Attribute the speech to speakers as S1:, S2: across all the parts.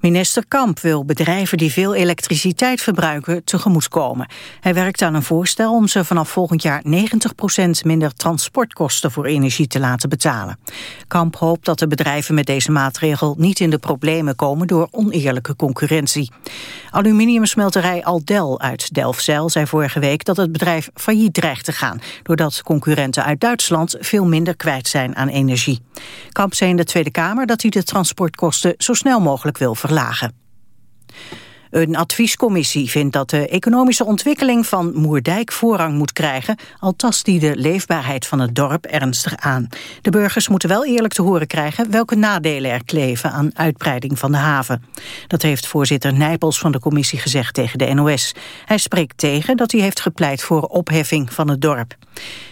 S1: Minister Kamp wil bedrijven die veel elektriciteit verbruiken tegemoetkomen. Hij werkt aan een voorstel om ze vanaf volgend jaar 90% minder transportkosten voor energie te laten betalen. Kamp hoopt dat de bedrijven met deze maatregel niet in de problemen komen door oneerlijke concurrentie. Aluminiumsmelterij Aldel uit Delfzijl zei vorige week dat het bedrijf failliet dreigt te gaan, doordat concurrenten uit Duitsland veel minder kwijt zijn aan energie. Kamp zei in de Tweede Kamer dat hij de transportkosten zo snel mogelijk wil verlagen. Een adviescommissie vindt dat de economische ontwikkeling van Moerdijk voorrang moet krijgen, al tast die de leefbaarheid van het dorp ernstig aan. De burgers moeten wel eerlijk te horen krijgen welke nadelen er kleven aan uitbreiding van de haven. Dat heeft voorzitter Nijpels van de commissie gezegd tegen de NOS. Hij spreekt tegen dat hij heeft gepleit voor opheffing van het dorp.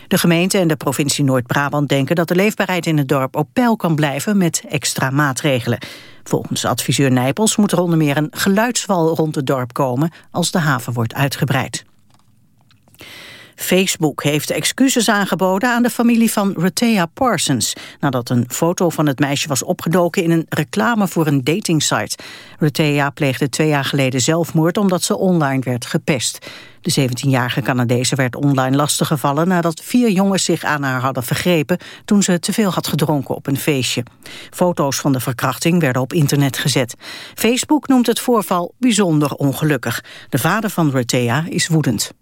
S1: De gemeente en de provincie Noord-Brabant denken dat de leefbaarheid in het dorp op peil kan blijven met extra maatregelen. Volgens adviseur Nijpels moet er onder meer een geluidswal rond het dorp komen als de haven wordt uitgebreid. Facebook heeft excuses aangeboden aan de familie van Rethea Parsons... nadat een foto van het meisje was opgedoken in een reclame voor een datingsite. Rethea pleegde twee jaar geleden zelfmoord omdat ze online werd gepest. De 17-jarige Canadese werd online lastiggevallen nadat vier jongens zich aan haar hadden vergrepen toen ze te veel had gedronken op een feestje. Foto's van de verkrachting werden op internet gezet. Facebook noemt het voorval bijzonder ongelukkig. De vader van Rethea is woedend.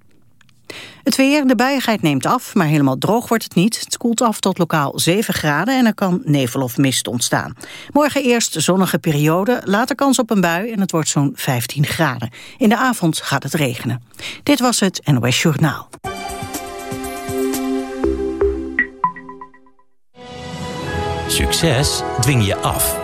S1: Het weer, de buiigheid neemt af, maar helemaal droog wordt het niet. Het koelt af tot lokaal 7 graden en er kan nevel of mist ontstaan. Morgen eerst zonnige periode, later kans op een bui en het wordt zo'n 15 graden. In de avond gaat het regenen. Dit was het NOS Journaal.
S2: Succes dwing je af.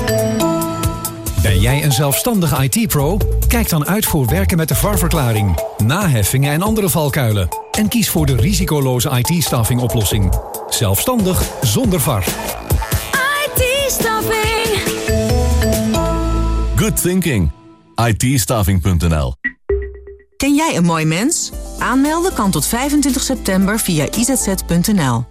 S3: Ben jij een zelfstandige IT-pro? Kijk dan uit voor werken met de VAR-verklaring, naheffingen en andere valkuilen. En kies voor de risicoloze IT-staffing oplossing. Zelfstandig zonder VAR.
S4: IT-staffing.
S5: Good thinking. it
S6: Ken jij een mooi mens? Aanmelden kan tot 25 september via izz.nl.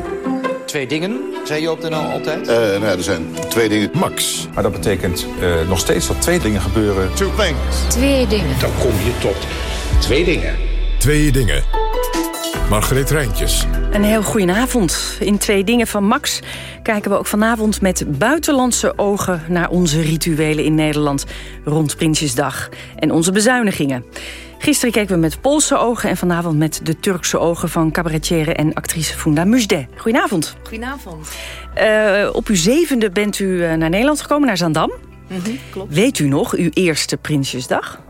S7: Twee dingen, zei je op de NL altijd?
S8: Uh, nou er zijn twee dingen.
S9: Max.
S10: Maar dat betekent uh, nog steeds dat twee dingen gebeuren.
S9: Two things.
S11: Twee dingen.
S7: Dan kom je tot twee dingen.
S9: Twee dingen. Margreet Rijntjes.
S1: Een heel goedenavond. In Twee Dingen van Max kijken we ook vanavond met buitenlandse ogen... naar onze rituelen in Nederland rond Prinsjesdag en onze bezuinigingen. Gisteren keken we met Poolse ogen en vanavond met de Turkse ogen... van cabaretière en actrice Funda Mujde. Goedenavond.
S11: Goedenavond.
S1: Uh, op uw zevende bent u uh, naar Nederland gekomen, naar Zandam.
S11: Mm -hmm, klopt.
S1: Weet u nog uw eerste Prinsjesdag?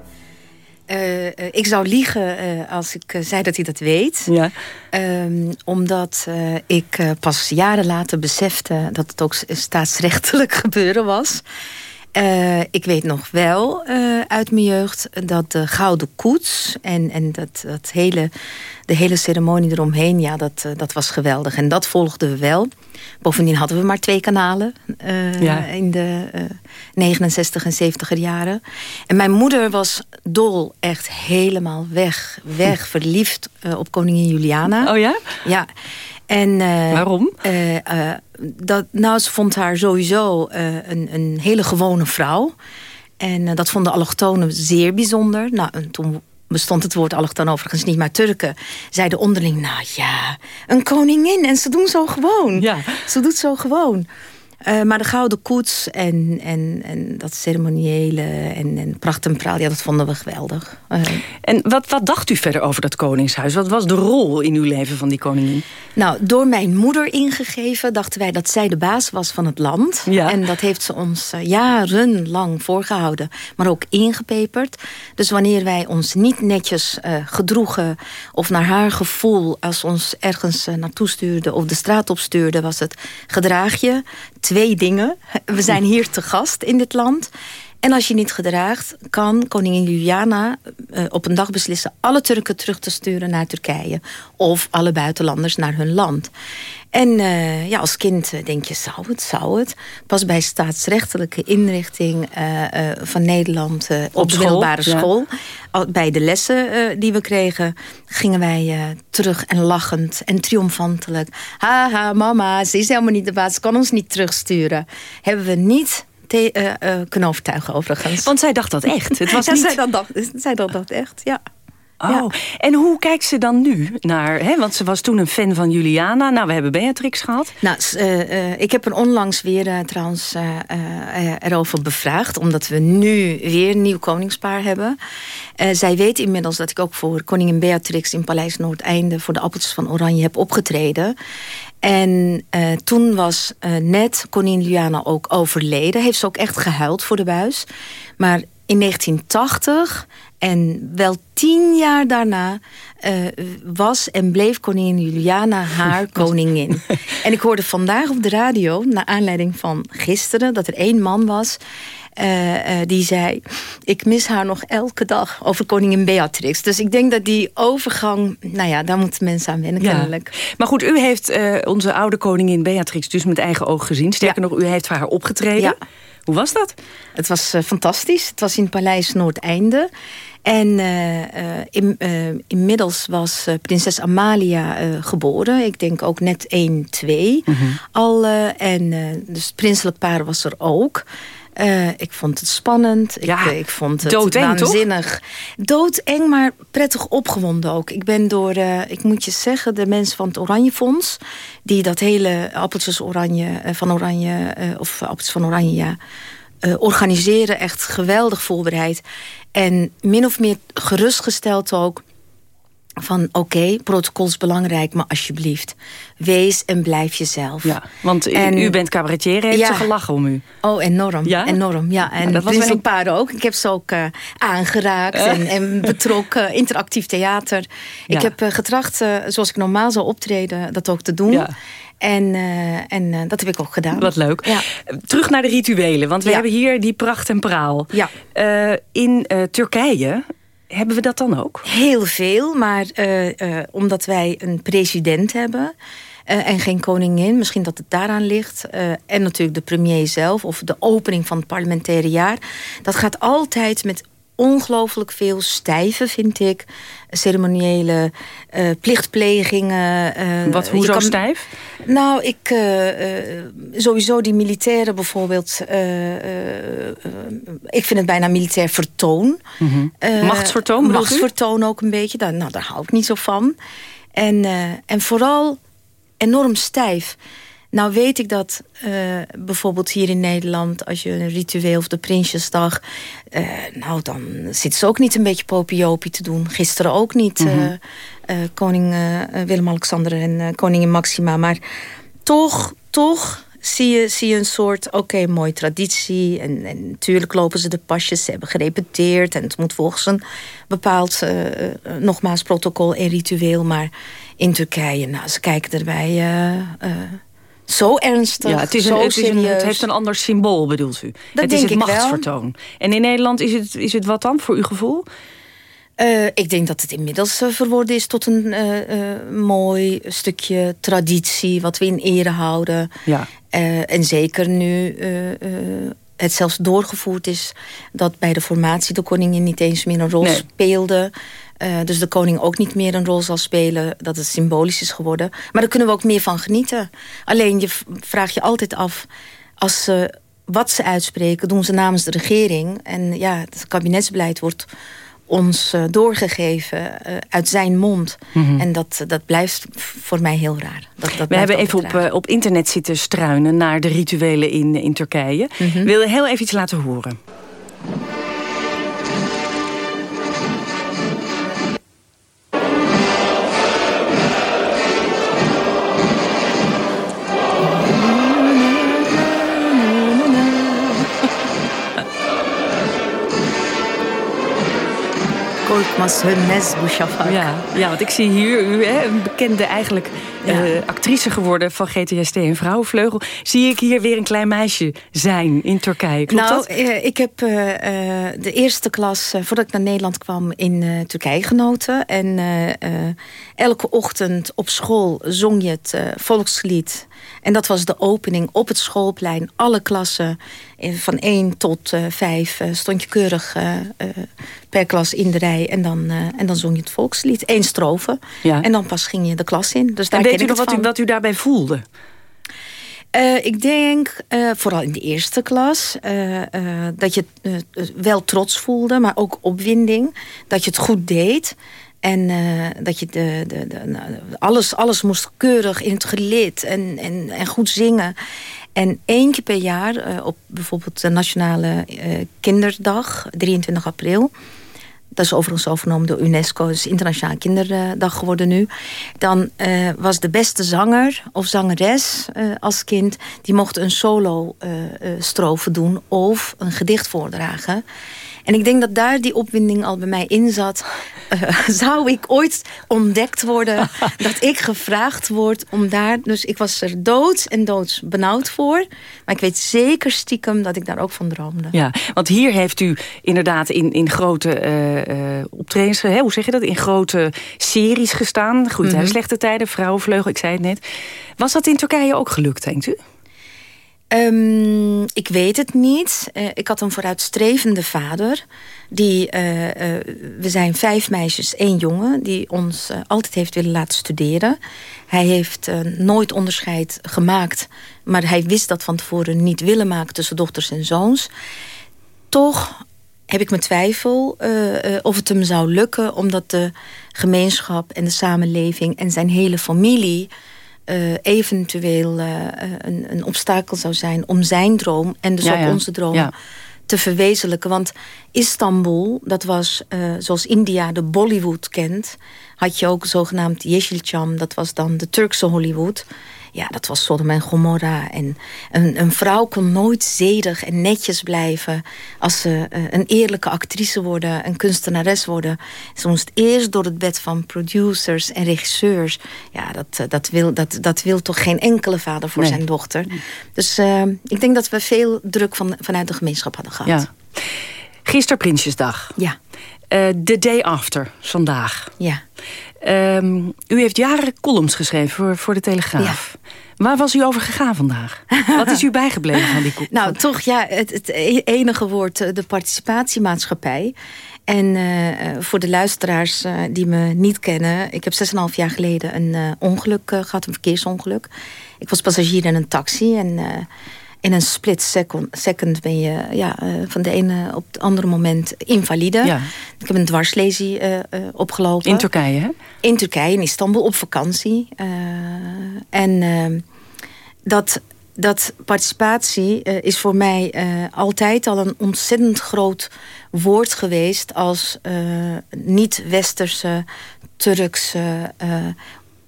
S11: Uh, ik zou liegen als ik zei dat hij dat weet.
S1: Ja.
S11: Um, omdat ik pas jaren later besefte... dat het ook staatsrechtelijk gebeuren was... Uh, ik weet nog wel uh, uit mijn jeugd dat de Gouden Koets... en, en dat, dat hele, de hele ceremonie eromheen, ja, dat, uh, dat was geweldig. En dat volgden we wel. Bovendien hadden we maar twee kanalen in de uh, 69 en 70er jaren. En mijn moeder was dol, echt helemaal weg, weg, verliefd op koningin Juliana.
S4: Oh ja?
S11: Ja. En,
S4: Waarom?
S11: dat, nou, ze vond haar sowieso een, een hele gewone vrouw. En dat vonden allochtonen zeer bijzonder. Nou, toen bestond het woord allochtoon overigens niet, maar Turken zeiden onderling, nou ja, een koningin en ze doen zo gewoon.
S4: Ja.
S11: Ze doet zo gewoon. Uh, maar de gouden koets en, en, en dat ceremoniële en, en pracht en praal, ja, dat vonden we geweldig. Uh,
S4: en wat, wat dacht u verder over dat koningshuis? Wat was de rol in uw leven van die koningin?
S11: Nou, door mijn moeder ingegeven dachten wij dat zij de baas was van het land.
S4: Ja.
S11: En dat heeft ze ons uh, jarenlang voorgehouden, maar ook ingepeperd. Dus wanneer wij ons niet netjes gedroegen of naar haar gevoel, als ons ergens naartoe stuurde of de straat opstuurde, was het gedraag je twee dingen. We zijn hier te gast in dit land. En als je niet gedraagt, kan koningin Juliana uh, op een dag beslissen... alle Turken terug te sturen naar Turkije. Of alle buitenlanders naar hun land. En uh, ja, als kind denk je, zou het, zou het? Pas bij staatsrechtelijke inrichting uh, van Nederland op,
S4: op
S11: de
S4: school,
S11: middelbare
S4: ja.
S11: school... bij de lessen die we kregen, gingen wij terug en lachend en triomfantelijk. Haha, mama, ze is helemaal niet de baas, ze kan ons niet terugsturen. Hebben we niet uh, uh, kunnen overtuigen overigens.
S4: Want zij dacht dat echt. Het was
S11: ja,
S4: niet...
S11: zij, dat dacht, zij dacht dat echt, ja.
S4: Oh,
S11: ja.
S4: en hoe kijkt ze dan nu naar... Hè? Want ze was toen een fan van Juliana. Nou, we hebben Beatrix gehad.
S11: Nou, uh, ik heb er onlangs weer trouwens erover bevraagd. Omdat we nu weer een nieuw koningspaar hebben. zij weet inmiddels dat ik ook voor koningin Beatrix... in Paleis Noordeinde voor de Appeltjes van Oranje heb opgetreden. En uh, toen was uh, net koningin Juliana ook overleden. Heeft ze ook echt gehuild voor de buis. Maar in 1980 en wel tien jaar daarna uh, was en bleef koningin Juliana haar koningin. en ik hoorde vandaag op de radio, naar aanleiding van gisteren... dat er één man was die zei... ik mis haar nog elke dag over koningin Beatrix. Dus ik denk dat die overgang... nou ja, daar moeten mensen aan wennen
S4: ja.
S11: kennelijk.
S4: Maar goed, u heeft uh, onze oude koningin Beatrix dus met eigen oog gezien. Sterker ja. nog, u heeft voor haar opgetreden.
S11: Ja.
S4: Hoe was dat?
S11: Het was fantastisch. Het was in het Paleis Noordeinde. En uh, uh, in, inmiddels was prinses Amalia geboren. Ik denk ook net 1, 2
S4: Mhm.
S11: mm -hmm. al. en dus het prinselijk paar was er ook. Uh, ik vond het spannend.
S4: Ja,
S11: ik, ik vond het
S4: doodeng,
S11: waanzinnig. Toch? Doodeng, maar prettig opgewonden ook. Ik ben door, uh, ik moet je zeggen, de mensen van het Oranje Fonds... die dat hele appeltjes oranje, uh, van oranje, of appeltjes van oranje, ja... organiseren, echt geweldig voorbereid. En min of meer gerustgesteld ook van oké, okay, protocol is belangrijk, maar alsjeblieft, wees en blijf jezelf.
S4: Ja, want u,
S11: en,
S4: u bent cabaretier, heeft
S11: ja.
S4: ze gelachen om u?
S11: Oh, enorm,
S4: ja?
S11: enorm, ja. En
S4: ja,
S11: dat was een paar ook. Ik heb ze ook uh, aangeraakt uh. en, en, betrokken, interactief theater. Ja. Ik heb uh, getracht, zoals ik normaal zou optreden, dat ook te doen.
S4: Ja.
S11: En, uh, en uh, dat heb ik ook gedaan.
S4: Wat leuk.
S11: Ja.
S4: Terug naar de rituelen, want we ja. hebben hier die pracht en praal.
S11: Ja.
S4: Uh, in Turkije hebben we dat dan ook?
S11: Heel veel, maar omdat wij een president hebben... en geen koningin, misschien dat het daaraan ligt. en natuurlijk de premier zelf, of de opening van het parlementaire jaar. Dat gaat altijd met ongelooflijk veel stijve, vind ik. Ceremoniële uh, plichtplegingen. Uh,
S4: Wat, hoezo kan... stijf?
S11: Nou, ik, uh, sowieso die militairen bijvoorbeeld... ik vind het bijna militair vertoon.
S4: Mm -hmm. machtsvertoon?
S11: Machtsvertoon ook een beetje. Daar, nou, daar hou ik niet zo van. En, en vooral enorm stijf. Nou weet ik dat uh, bijvoorbeeld hier in Nederland... als je een ritueel of de Prinsjesdag... Uh, nou, dan zit ze ook niet een beetje popiopie te doen. Gisteren ook niet. Mm -hmm. uh, koning Willem-Alexander en koningin Maxima. Maar toch, toch zie je, zie je een soort... oké, okay, mooie traditie. En, en natuurlijk lopen ze de pasjes. Ze hebben gerepeteerd. En het moet volgens een bepaald, nogmaals, protocol en ritueel. Maar in Turkije, nou, ze kijken erbij zo ernstig,
S4: ja, het, is
S11: zo
S4: een, het, is
S11: serieus.
S4: een, het heeft een ander symbool, bedoelt u?
S11: Dat
S4: het is het machtsvertoon.
S11: Wel.
S4: En in Nederland is het, is het wat dan, voor uw gevoel?
S11: Uh, ik denk dat het inmiddels uh, verworden is tot een uh, mooi stukje traditie... wat we in ere houden.
S4: Ja.
S11: en zeker nu het zelfs doorgevoerd is... dat bij de formatie de koningin niet eens meer een rol nee. speelde... dus de koning ook niet meer een rol zal spelen. Dat het symbolisch is geworden. Maar daar kunnen we ook meer van genieten. Alleen je vraagt je altijd af... als ze wat ze uitspreken, doen ze namens de regering. En ja, het kabinetsbeleid wordt ons uh, doorgegeven uh, uit zijn mond. Mm -hmm. En dat, dat blijft voor mij heel raar. Dat, dat
S4: We hebben even op, uh, op internet zitten struinen naar de rituelen in, in Turkije. Mm -hmm. Wil heel even iets laten horen.
S11: Korkmaz Hönmez bu şafak.
S4: Ja, ja, want ik zie hier u, hè, een bekende eigenlijk ja. uh, actrice geworden van GTST en Vrouwenvleugel. Zie ik hier weer een klein meisje zijn in Turkije. Klopt
S11: nou,
S4: dat?
S11: Uh, ik heb uh, de eerste klas, voordat ik naar Nederland kwam, in Turkije genoten. En elke ochtend op school zong je het volkslied. En dat was de opening op het schoolplein. Alle klassen van 1 tot 5 stond je keurig per klas in de rij. En dan, en dan zong je het volkslied. Eén strofe.
S4: Ja.
S11: En dan pas ging je de klas in. Dus
S4: en weet u nog wat u, wat u daarbij voelde?
S11: Uh, ik denk, uh, vooral in de eerste klas, uh, dat je wel trots voelde, maar ook opwinding. Dat je het goed deed. En dat je de, de, de, alles, alles moest keurig in het gelid en, en, en goed zingen. En één keer per jaar, op bijvoorbeeld de Nationale Kinderdag, 23 april... Dat is overigens overgenomen door UNESCO. Is Internationale Kinderdag geworden nu. Dan was de beste zanger of zangeres als kind... die mocht een solo uh, strofe doen of een gedicht voordragen. En ik denk dat daar die opwinding al bij mij in zat. Uh, zou ik ooit ontdekt worden dat ik gevraagd word om daar... Dus ik was er doods en doods benauwd voor. Maar ik weet zeker stiekem dat ik daar ook van droomde.
S4: Ja, want hier heeft u inderdaad in, in grote uh, optredens... Hè, hoe zeg je dat? In grote series gestaan. Goede mm -hmm. slechte tijden, vrouwenvleugel, ik zei het net. Was dat in Turkije ook gelukt, denkt u?
S11: Um, ik weet het niet. Uh, ik had een vooruitstrevende vader. Die, uh, uh, we zijn vijf meisjes, één jongen... die ons altijd heeft willen laten studeren. Hij heeft nooit onderscheid gemaakt... maar hij wist dat van tevoren niet willen maken... tussen dochters en zoons. Toch heb ik mijn twijfel of het hem zou lukken... omdat de gemeenschap en de samenleving en zijn hele familie... Uh, eventueel uh, een, een, obstakel zou zijn om zijn droom... en dus
S4: ja,
S11: ook
S4: ja.
S11: onze droom
S4: ja.
S11: te verwezenlijken. Want Istanbul, dat was uh, zoals India de Bollywood kent... had je ook zogenaamd Yeşilçam, dat was dan de Turkse Hollywood... Ja, dat was Sodom en Gomorra. En een, een vrouw kon nooit zedig en netjes blijven... als ze uh, een eerlijke actrice worden, een kunstenares worden. Ze moest eerst door het bed van producers en regisseurs. Ja, dat, uh, dat, wil, dat, dat wil toch geen enkele vader voor
S4: Nee.
S11: zijn dochter. Dus uh, ik denk dat we veel druk van, vanuit de gemeenschap hadden gehad.
S4: Ja. Gisteren Prinsjesdag.
S11: Ja.
S4: The day after, vandaag.
S11: Ja.
S4: Um, u heeft jaren columns geschreven voor, voor de Telegraaf. Ja. Waar was u over gegaan vandaag? Wat is u bijgebleven van die column?
S11: Nou, toch ja, het, het enige woord, eh, de participatiemaatschappij. En uh, voor de luisteraars uh, die me niet kennen... ik heb 6,5 jaar geleden een uh, ongeluk gehad, een verkeersongeluk. Ik was passagier in een taxi en in een split second, second ben je ja, uh, van de ene op het andere moment invalide.
S4: Ja.
S11: Ik heb een dwarslesie uh, uh, opgelopen.
S4: In Turkije, hè?
S11: In Turkije, in Istanbul, op vakantie. en ehm, dat, dat participatie is voor mij altijd al een ontzettend groot woord geweest... als niet-westerse, Turkse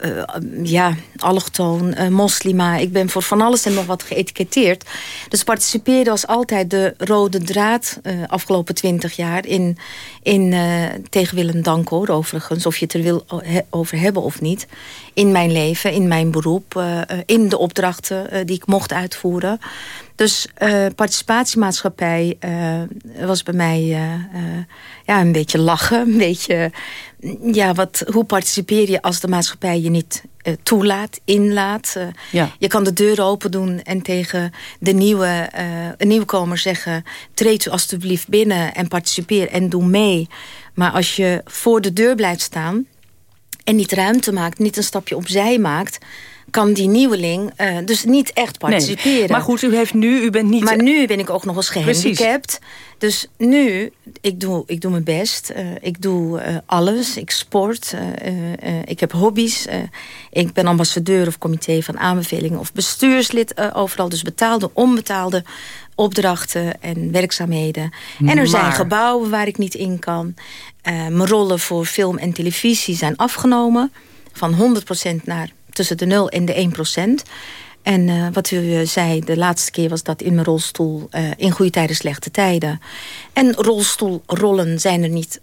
S11: uh, ja, allochtoon, uh, moslima. Ik ben voor van alles en nog wat geëtiketteerd. Dus participeren was altijd de rode draad uh, afgelopen twintig jaar... in, in tegen Willem Danko, overigens, of je het er wil over hebben of niet... in mijn leven, in mijn beroep, in de opdrachten die ik mocht uitvoeren. Dus participatiemaatschappij was bij mij ja, een beetje lachen. Een beetje, ja, wat, hoe participeer je als de maatschappij je niet toelaat, inlaat? Ja. Je kan de deur open doen en tegen de nieuwe een nieuwkomer zeggen... treed u alstublieft binnen en participeer en doe mee. Maar als je voor de deur blijft staan en niet ruimte maakt... niet een stapje opzij maakt kan die nieuweling uh, dus niet echt participeren. Nee,
S4: maar goed, u heeft nu, u bent niet...
S11: Maar nu ben ik ook nog eens gehandicapt. Dus nu, ik doe, ik doe mijn best. Uh, ik doe uh, alles. Ik sport. ik heb hobby's. ik ben ambassadeur of comité van aanbevelingen of bestuurslid overal. Dus betaalde, onbetaalde opdrachten en werkzaamheden. En er zijn gebouwen waar ik niet in kan. mijn rollen voor film en televisie zijn afgenomen. Van 100% naar tussen de 0 en de 1 procent. En uh, wat u eh, zei, de laatste keer was dat in mijn rolstoel... Uh, in goede tijden, slechte tijden. En rolstoelrollen zijn er niet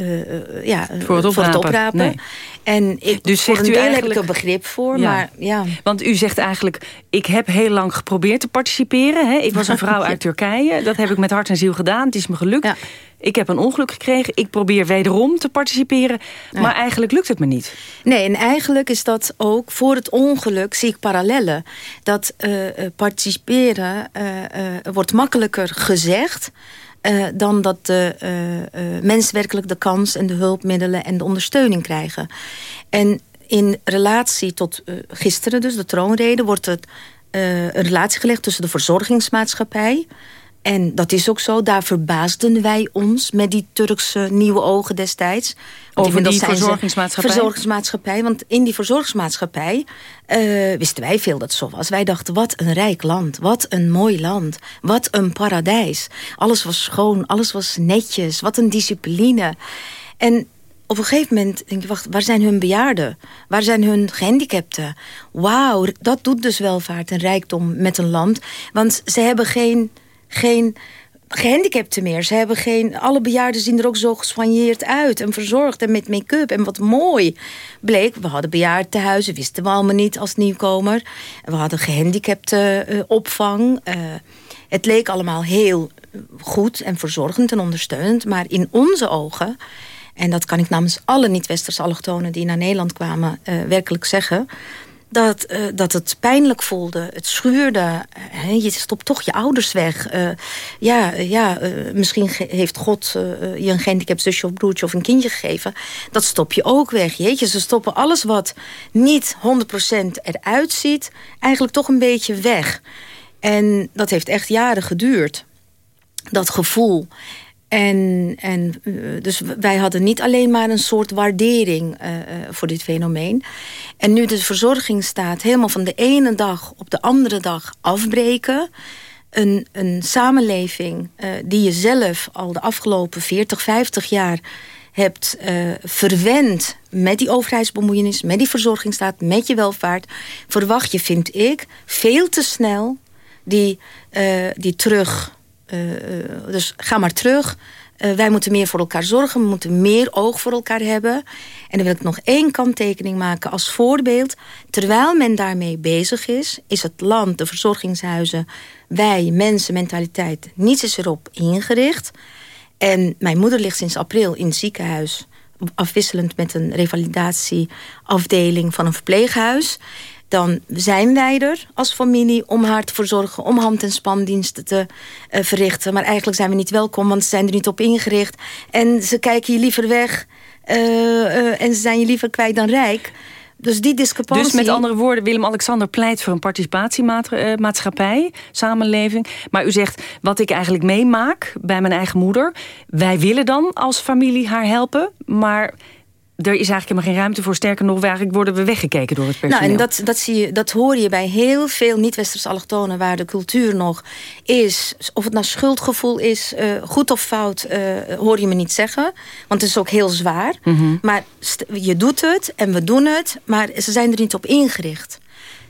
S11: uh, ja,
S4: voor het oprapen. Voor het oprapen. Nee.
S11: En ik, dus zegt u eigenlijk, heb ik er begrip voor. Ja. Maar, ja.
S4: Want u zegt eigenlijk, ik heb heel lang geprobeerd te participeren. Hè? Ik was een vrouw uit Turkije. Dat heb ik met hart en ziel gedaan. Het is me gelukt. Ja. Ik heb een ongeluk gekregen. Ik probeer wederom te participeren. Maar eigenlijk lukt het me niet.
S11: Nee, en eigenlijk is dat ook voor het ongeluk zie ik parallellen. Dat uh, participeren uh, wordt makkelijker gezegd... Uh, dan dat de uh, mensen werkelijk de kans en de hulpmiddelen en de ondersteuning krijgen. En in relatie tot gisteren, dus de troonrede, wordt het een relatie gelegd tussen de verzorgingsmaatschappij en dat is ook zo. Daar verbaasden wij ons met die Turkse nieuwe ogen destijds.
S4: Over die verzorgingsmaatschappij?
S11: Verzorgingsmaatschappij. Want in die verzorgingsmaatschappij uh, wisten wij veel dat het zo was. Wij dachten, wat een rijk land. Wat een mooi land. Wat een paradijs. Alles was schoon. Alles was netjes. Wat een discipline. En op een gegeven moment denk je, wacht, waar zijn hun bejaarden? Waar zijn hun gehandicapten? Wauw, dat doet dus welvaart en rijkdom met een land. Want ze hebben geen geen gehandicapten meer. Ze hebben geen, alle bejaarden zien er ook zo gespanjeerd uit en verzorgd en met make-up. En wat mooi bleek, we hadden bejaardentehuizen, wisten we allemaal niet als nieuwkomer. We hadden gehandicapte uh, opvang. Uh, het leek allemaal heel goed en verzorgend en ondersteunend. Maar in onze ogen, en dat kan ik namens alle niet-westerse allochtonen die naar Nederland kwamen uh, werkelijk zeggen dat, uh, dat het pijnlijk voelde. Het schuurde. Uh, je stopt toch je ouders weg. Uh, ja, ja misschien heeft God je een gehandicapt zusje of broertje of een kindje gegeven. Dat stop je ook weg. Jeetje, ze stoppen alles wat niet 100% eruit ziet... eigenlijk toch een beetje weg. En dat heeft echt jaren geduurd. Dat gevoel. En, en eh, dus wij hadden niet alleen maar een soort waardering uh, voor dit fenomeen. En nu de verzorging staat helemaal van de ene dag op de andere dag afbreken. Een, een samenleving die je zelf al de afgelopen 40, 50 jaar hebt verwend met die overheidsbemoeienis, met die verzorgingsstaat, met je welvaart, verwacht je, vind ik, veel te snel die, die terug eh, eh, dus ga maar terug. Uh, wij moeten meer voor elkaar zorgen. We moeten meer oog voor elkaar hebben. En dan wil ik nog één kanttekening maken als voorbeeld. Terwijl men daarmee bezig is... is het land, de verzorgingshuizen... wij, mensen, mentaliteit... niets is erop ingericht. En mijn moeder ligt sinds april in het ziekenhuis... afwisselend met een revalidatieafdeling van een verpleeghuis dan zijn wij er als familie om haar te verzorgen... om hand- en spandiensten te uh, verrichten. Maar eigenlijk zijn we niet welkom, want ze zijn er niet op ingericht. En ze kijken je liever weg uh, uh, en ze zijn je liever kwijt dan rijk... Dus die discrepantie...
S4: Dus met andere woorden, Willem-Alexander pleit voor een participatiemaatschappij, samenleving. Maar u zegt, wat ik eigenlijk meemaak bij mijn eigen moeder... wij willen dan als familie haar helpen, maar er is eigenlijk helemaal geen ruimte voor. Sterker nog, eigenlijk worden we weggekeken door het personeel.
S11: Nou, en dat, dat, zie je, dat hoor je bij heel veel niet-westerse allochtonen... waar de cultuur nog is. Of het nou schuldgevoel is, uh, goed of fout, uh, hoor je me niet zeggen. Want het is ook heel zwaar. Mm -hmm. Maar je doet het en we doen het, maar ze zijn er niet op ingericht.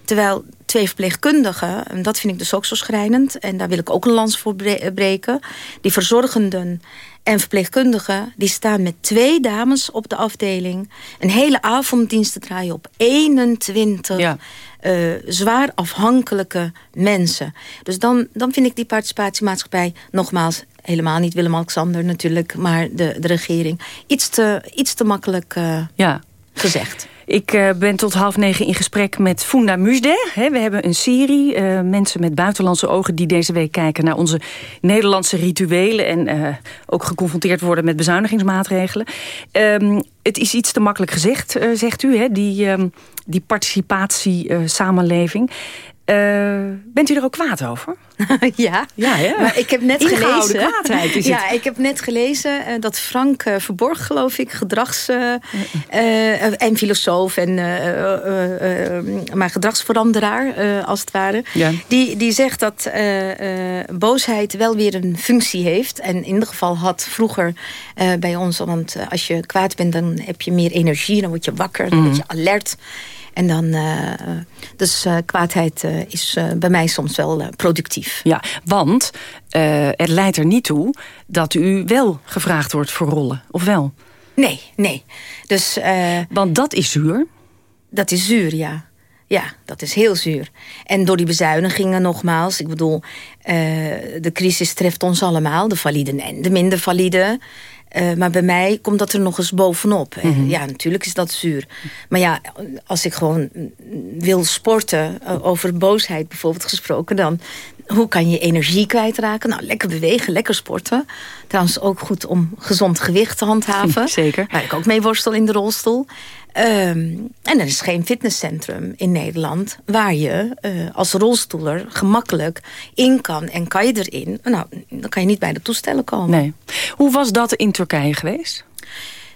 S11: Terwijl twee verpleegkundigen, en dat vind ik dus ook zo schrijnend... en daar wil ik ook een lans voor breken... die verzorgenden en verpleegkundigen... die staan met twee dames op de afdeling... een hele avonddienst te draaien op 21 ja. uh, zwaar afhankelijke mensen. Dus dan, dan vind ik die participatiemaatschappij... nogmaals, helemaal niet Willem-Alexander natuurlijk... maar de, de regering, iets te, iets te makkelijk uh, ja. gezegd.
S4: Ik uh, ben tot half negen in gesprek met Funda Musde. we hebben een serie, uh, mensen met buitenlandse ogen... die deze week kijken naar onze Nederlandse rituelen... en uh, ook geconfronteerd worden met bezuinigingsmaatregelen. Um, het is iets te makkelijk gezegd, zegt u, die, um, die participatie-samenleving. Bent u er ook kwaad over?
S11: ja, ja, ja. Maar ik heb net gelezen. Is ja, het. ik heb net gelezen uh, dat Frank uh, Verborg, geloof ik, gedrags en filosoof en maar gedragsveranderaar, als het ware, ja. die, die zegt dat boosheid wel weer een functie heeft. En in ieder geval had vroeger bij ons, want als je kwaad bent, dan heb je meer energie, dan word je wakker, dan word je mhm. alert. En dan, uh, dus uh, kwaadheid uh, is bij mij soms wel productief.
S4: Ja, want het leidt er niet toe dat u wel gevraagd wordt voor rollen, of wel?
S11: Nee, nee. Dus,
S4: want dat is zuur?
S11: Dat is zuur, ja. Ja, dat is heel zuur. En door die bezuinigingen nogmaals, ik bedoel, de crisis treft ons allemaal, de validen en de minder valide. Uh, maar bij mij komt dat er nog eens bovenop. Mm Ja, natuurlijk is dat zuur. Maar ja, als ik gewoon wil sporten, uh, over boosheid bijvoorbeeld gesproken... dan hoe kan je energie kwijtraken? Nou, lekker bewegen, lekker sporten. Trouwens ook goed om gezond gewicht te handhaven.
S4: Zeker.
S11: Waar ik ook mee worstel in de rolstoel. Um, en er is geen fitnesscentrum in Nederland... waar je uh, als rolstoeler gemakkelijk in kan. En kan je erin, nou, dan kan je niet bij de toestellen komen.
S4: Nee. Hoe was dat in Turkije geweest?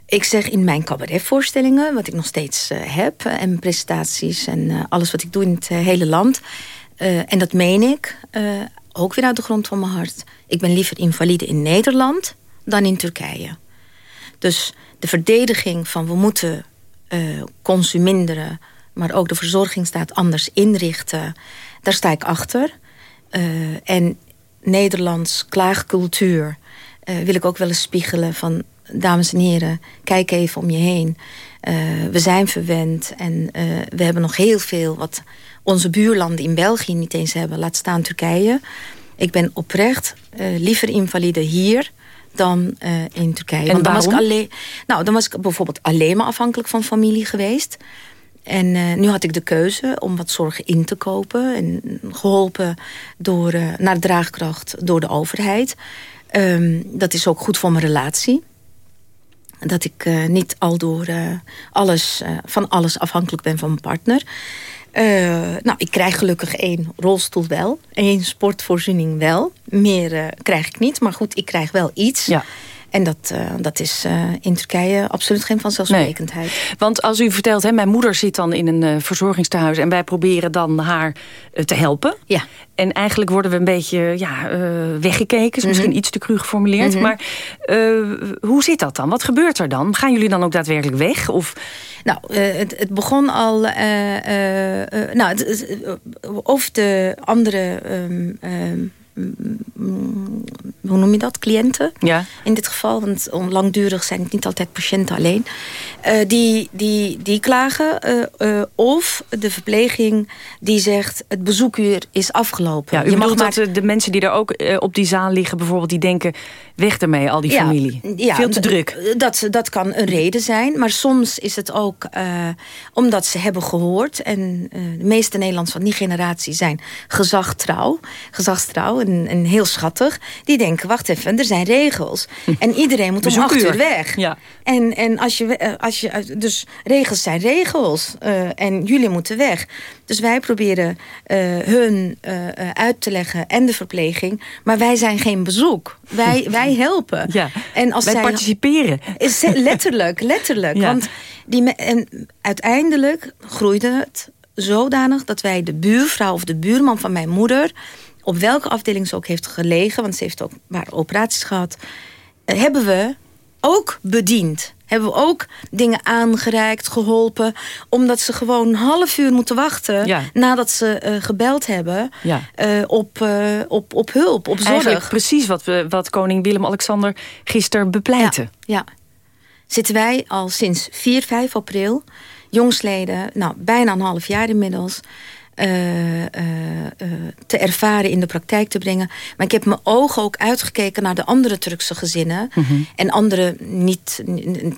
S11: Ik zeg in mijn cabaretvoorstellingen, wat ik nog steeds uh, heb... en presentaties en uh, alles wat ik doe in het hele land... en dat meen ik, ook weer uit de grond van mijn hart. Ik ben liever invalide in Nederland dan in Turkije. Dus de verdediging van we moeten uh, consuminderen... maar ook de verzorging staat anders inrichten. Daar sta ik achter. Uh, en Nederlands klaagcultuur uh, wil ik ook wel eens spiegelen van... dames en heren, kijk even om je heen. we zijn verwend en we hebben nog heel veel... wat onze buurlanden in België niet eens hebben. Laat staan Turkije. Ik ben oprecht liever invalide hier dan uh, in Turkije.
S4: En
S11: dan
S4: was, ik
S11: alleen, nou, dan was ik bijvoorbeeld alleen maar afhankelijk van familie geweest. En uh, nu had ik de keuze om wat zorgen in te kopen. En geholpen door, uh, naar draagkracht door de overheid. Um, dat is ook goed voor mijn relatie. Dat ik niet al door alles, van alles afhankelijk ben van mijn partner. Uh, nou, ik krijg gelukkig één rolstoel wel. één sportvoorziening wel. Meer uh, krijg ik niet. Maar goed, ik krijg wel iets. Ja. En dat, uh, dat is uh, in Turkije absoluut geen vanzelfsprekendheid.
S4: Nee. Want als u vertelt, hè, mijn moeder zit dan in een uh, verzorgingstehuis... en wij proberen dan haar te helpen.
S11: Ja.
S4: En eigenlijk worden we een beetje ja, weggekeken. Is misschien mm -hmm. iets te cru geformuleerd. Mm -hmm. Maar hoe zit dat dan? Wat gebeurt er dan? Gaan jullie dan ook daadwerkelijk weg? Of...
S11: Nou, het, het, begon al... nou, het, of de andere... Um, um, hoe noem je dat, cliënten.
S4: Ja.
S11: In dit geval, want langdurig zijn het niet altijd patiënten alleen. Uh, die, die, die klagen. Uh, uh, of de verpleging die zegt, het bezoekuur is afgelopen.
S4: Ja, u je mag maar... dat de mensen die er ook op die zaal liggen... bijvoorbeeld die denken, weg ermee, al die ja, familie. Ja, Veel te druk.
S11: Dat, dat kan een reden zijn. Maar soms is het ook omdat ze hebben gehoord... en de meeste Nederlanders van die generatie zijn gezagtrouw. Gezagstrouw en, en heel schattig. Die denken, wacht even, er zijn regels. En iedereen moet om acht uur weg.
S4: Ja.
S11: En, en als je, als je, dus regels zijn regels. Uh, en jullie moeten weg. Dus wij proberen hun uit te leggen en de verpleging. Maar wij zijn geen bezoek. Wij, wij helpen.
S4: Ja.
S11: En als
S4: wij
S11: zij,
S4: participeren.
S11: Is letterlijk, letterlijk. Ja. Want die, en uiteindelijk groeide het zodanig dat wij de buurvrouw of de buurman van mijn moeder op welke afdeling ze ook heeft gelegen... want ze heeft ook maar operaties gehad... hebben we ook bediend. Hebben we ook dingen aangereikt, geholpen. Omdat ze gewoon een half uur moeten wachten... nadat ze uh, gebeld hebben ja. uh, op, uh, op, op hulp, op zorg.
S4: Eigenlijk precies wat, we, wat koning Willem-Alexander gisteren bepleitte.
S11: Ja, ja, Zitten wij al sinds 4, 5 april... jongsleden, nou, bijna een half jaar inmiddels... Uh, uh, te ervaren, in de praktijk te brengen. Maar ik heb mijn ogen ook uitgekeken naar de andere Turkse gezinnen. Mhm. En andere niet,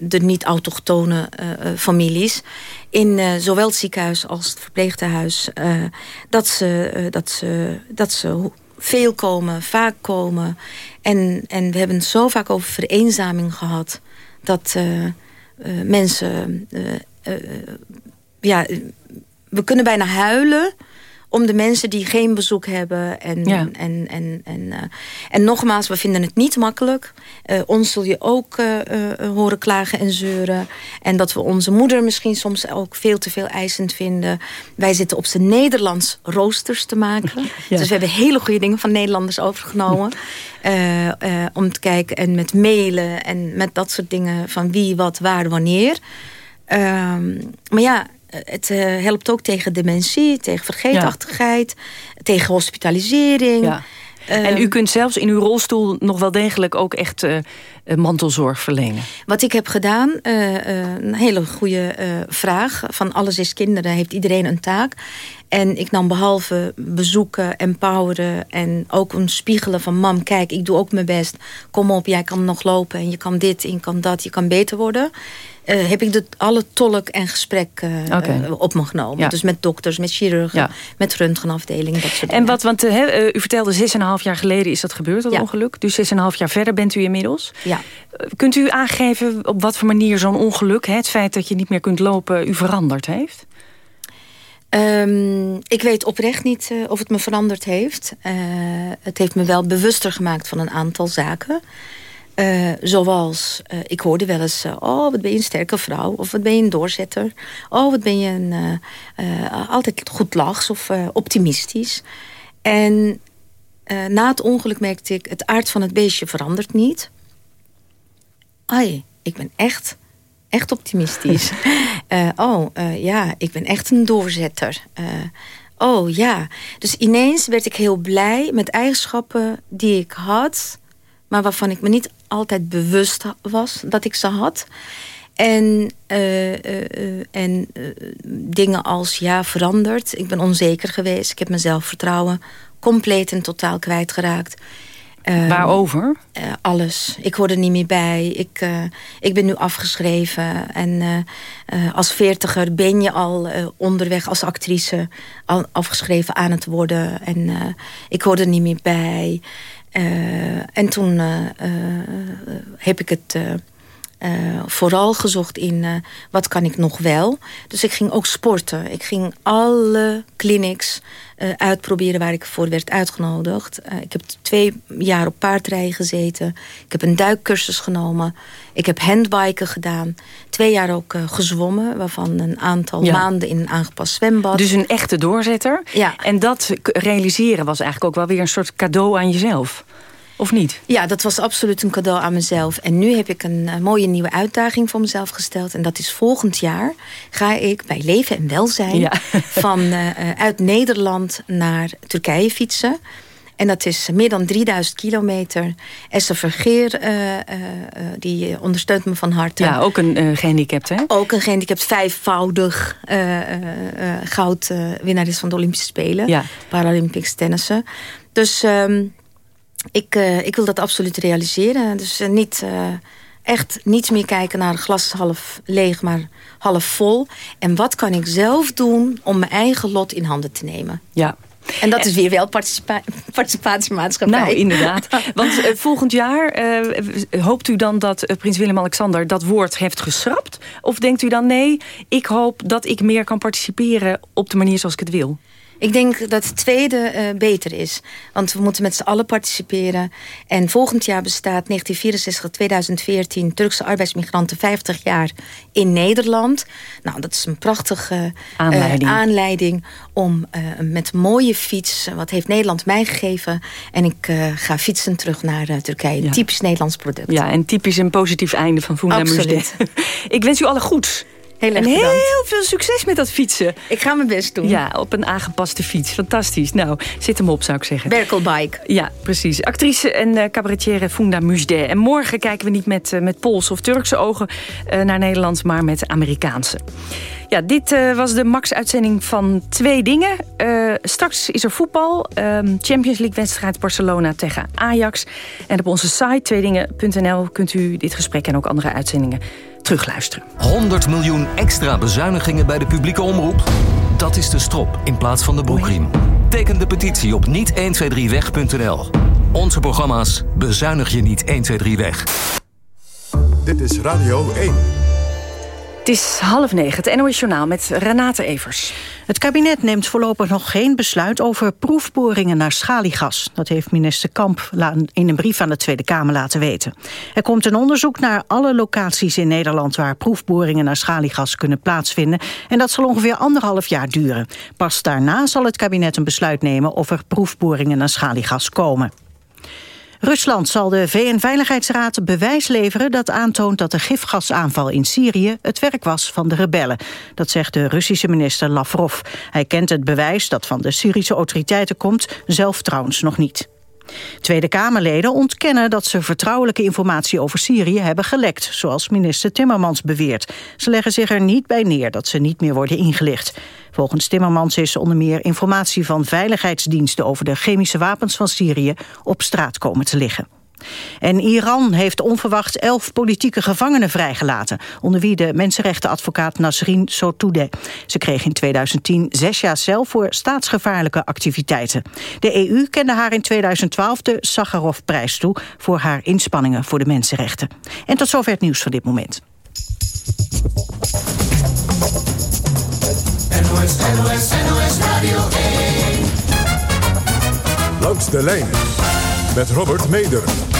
S11: de niet-autochtone families. In zowel het ziekenhuis als het verpleegtehuis. dat, ze, dat, ze, dat ze veel komen, vaak komen. En, en we hebben het zo vaak over vereenzaming gehad. Dat mensen... ja, we kunnen bijna huilen om de mensen die geen bezoek hebben. En, en, en, en, uh, en nogmaals, we vinden het niet makkelijk. Uh, ons zul je ook uh, horen klagen en zeuren. En dat we onze moeder misschien soms ook veel te veel eisend vinden. Wij zitten op zijn Nederlands roosters te maken. Dus we hebben hele goede dingen van Nederlanders overgenomen. om te kijken en met mailen en met dat soort dingen van wie, wat, waar, wanneer. Ehm, maar ja, het uh, helpt ook tegen dementie, tegen vergeetachtigheid, tegen hospitalisering. Ja.
S4: en u ehm, kunt zelfs in uw rolstoel nog wel degelijk ook echt uh, mantelzorg verlenen.
S11: Wat ik heb gedaan, een hele goede vraag. Van alle zes kinderen heeft iedereen een taak. En ik nam behalve bezoeken, empoweren en ook een spiegelen van... mam, kijk, ik doe ook mijn best. Kom op, jij kan nog lopen en je kan dit en je kan dat. Je kan beter worden uh, heb ik de, alle tolk en gesprek uh, op me genomen. Dus met dokters, met chirurgen, met röntgenafdeling. Dat soort
S4: en wat, want u vertelde, 6,5 jaar geleden is dat gebeurd, dat ongeluk. Dus 6,5 jaar verder bent u inmiddels.
S11: Ja.
S4: kunt u aangeven op wat voor manier zo'n ongeluk... het feit dat je niet meer kunt lopen, u veranderd heeft?
S11: Um, ik weet oprecht niet of het me veranderd heeft. het heeft me wel bewuster gemaakt van een aantal zaken... Uh, zoals, uh, ik hoorde wel eens... Uh, oh, wat ben je een sterke vrouw. Of wat ben je een doorzetter. Oh, wat ben je een, altijd goed lachs of optimistisch. En na het ongeluk merkte ik... het aard van het beestje verandert niet. Ai, ik ben echt, echt optimistisch. oh, ja, ik ben echt een doorzetter. oh, ja. Dus ineens werd ik heel blij met eigenschappen die ik had maar waarvan ik me niet altijd bewust was dat ik ze had. En, uh, uh, en dingen als ja, veranderd. Ik ben onzeker geweest. Ik heb mijn zelfvertrouwen compleet en totaal kwijtgeraakt.
S4: Uh, Waarover?
S11: alles. Ik hoor er niet meer bij. Ik, ik ben nu afgeschreven. En als veertiger ben je al onderweg als actrice al afgeschreven aan het worden. En ik hoor er niet meer bij. Uh, en toen uh, heb ik het vooral gezocht in wat kan ik nog wel. Dus ik ging ook sporten. Ik ging alle clinics uitproberen waar ik voor werd uitgenodigd. ik heb twee jaar op paardrijden gezeten. Ik heb een duikcursus genomen. Ik heb handbiken gedaan. Twee jaar ook gezwommen. Waarvan een aantal maanden in een aangepast zwembad.
S4: Dus een echte doorzetter.
S11: Ja.
S4: En dat realiseren was eigenlijk ook wel weer een soort cadeau aan jezelf. Of niet?
S11: Ja, dat was absoluut een cadeau aan mezelf. En nu heb ik een uh, mooie nieuwe uitdaging voor mezelf gesteld. En dat is volgend jaar ga ik bij Leven en Welzijn... Ja. van uh, uit Nederland naar Turkije fietsen. En dat is meer dan 3000 kilometer. Esther Vergeer, uh, uh, die ondersteunt me van harte.
S4: Ja, ook een uh, gehandicapt, hè?
S11: Ook een gehandicapt, vijfvoudig goudwinnares van de Olympische Spelen. Ja. Paralympics tennissen. Dus... Um, ik, uh, ik wil dat absoluut realiseren. Dus uh, niet, uh, echt niets meer kijken naar glas half leeg, maar half vol. En wat kan ik zelf doen om mijn eigen lot in handen te nemen?
S4: Ja.
S11: En dat is weer wel participa participatiemaatschappij.
S4: Nou, inderdaad. Want volgend jaar hoopt u dan dat prins Willem-Alexander dat woord heeft geschrapt? Of denkt u dan nee, ik hoop dat ik meer kan participeren op de manier zoals ik het wil?
S11: Ik denk dat het tweede uh, beter is. Want we moeten met z'n allen participeren. En volgend jaar bestaat 1964-2014... Turkse arbeidsmigranten 50 jaar in Nederland. Nou, dat is een prachtige aanleiding, aanleiding om met mooie fiets... wat heeft Nederland mij gegeven... en ik ga fietsen terug naar Turkije. Typisch Nederlands product.
S4: Ja, en typisch een positief einde van Foenda
S11: Absoluut.
S4: ik wens u alle goeds.
S11: Heel
S4: en heel veel succes met dat fietsen.
S11: Ik ga mijn best doen.
S4: Ja, op een aangepaste fiets. Fantastisch. Nou, zit hem op, zou ik zeggen.
S11: Berkelbike.
S4: Ja, precies. Actrice en uh, cabaretière Funda Mujde. En morgen kijken we niet met, uh, met Poolse of Turkse ogen uh, naar Nederland... maar met Amerikaanse. Ja, dit uh, was de max-uitzending van Twee Dingen. Uh, straks is er voetbal. Um, Champions League-wedstrijd Barcelona tegen Ajax. En op onze site tweedingen.nl kunt u dit gesprek en ook andere uitzendingen terugluisteren.
S12: 100 miljoen extra bezuinigingen bij de publieke omroep? Dat is de strop in plaats van de broekriem. Teken de petitie op niet123weg.nl. Onze programma's bezuinig je niet 123 weg.
S9: Dit is Radio 1.
S4: Het is half negen, het NOS Journaal met Renate Evers.
S1: Het kabinet neemt voorlopig nog geen besluit over proefboringen naar schaliegas. Dat heeft minister Kamp in een brief aan de Tweede Kamer laten weten. Er komt een onderzoek naar alle locaties in Nederland... waar proefboringen naar schaliegas kunnen plaatsvinden. En dat zal ongeveer anderhalf jaar duren. Pas daarna zal het kabinet een besluit nemen... of er proefboringen naar schaliegas komen. Rusland zal de VN-veiligheidsraad bewijs leveren dat aantoont dat de gifgasaanval in Syrië het werk was van de rebellen. Dat zegt de Russische minister Lavrov. Hij kent het bewijs dat van de Syrische autoriteiten komt, zelf trouwens nog niet. Tweede Kamerleden ontkennen dat ze vertrouwelijke informatie over Syrië hebben gelekt, zoals minister Timmermans beweert. Ze leggen zich er niet bij neer dat ze niet meer worden ingelicht. Volgens Timmermans is onder meer informatie van veiligheidsdiensten over de chemische wapens van Syrië op straat komen te liggen. En Iran heeft onverwacht elf politieke gevangenen vrijgelaten... onder wie de mensenrechtenadvocaat Nasrin Sotoudeh. Ze kreeg in 2010 zes jaar cel voor staatsgevaarlijke activiteiten. De EU kende haar in 2012 de Sakharov-prijs toe... voor haar inspanningen voor de mensenrechten. En tot zover het nieuws van dit moment.
S9: NOS, NOS, NOS Radio 1. Langs de lijn met Robert Meder.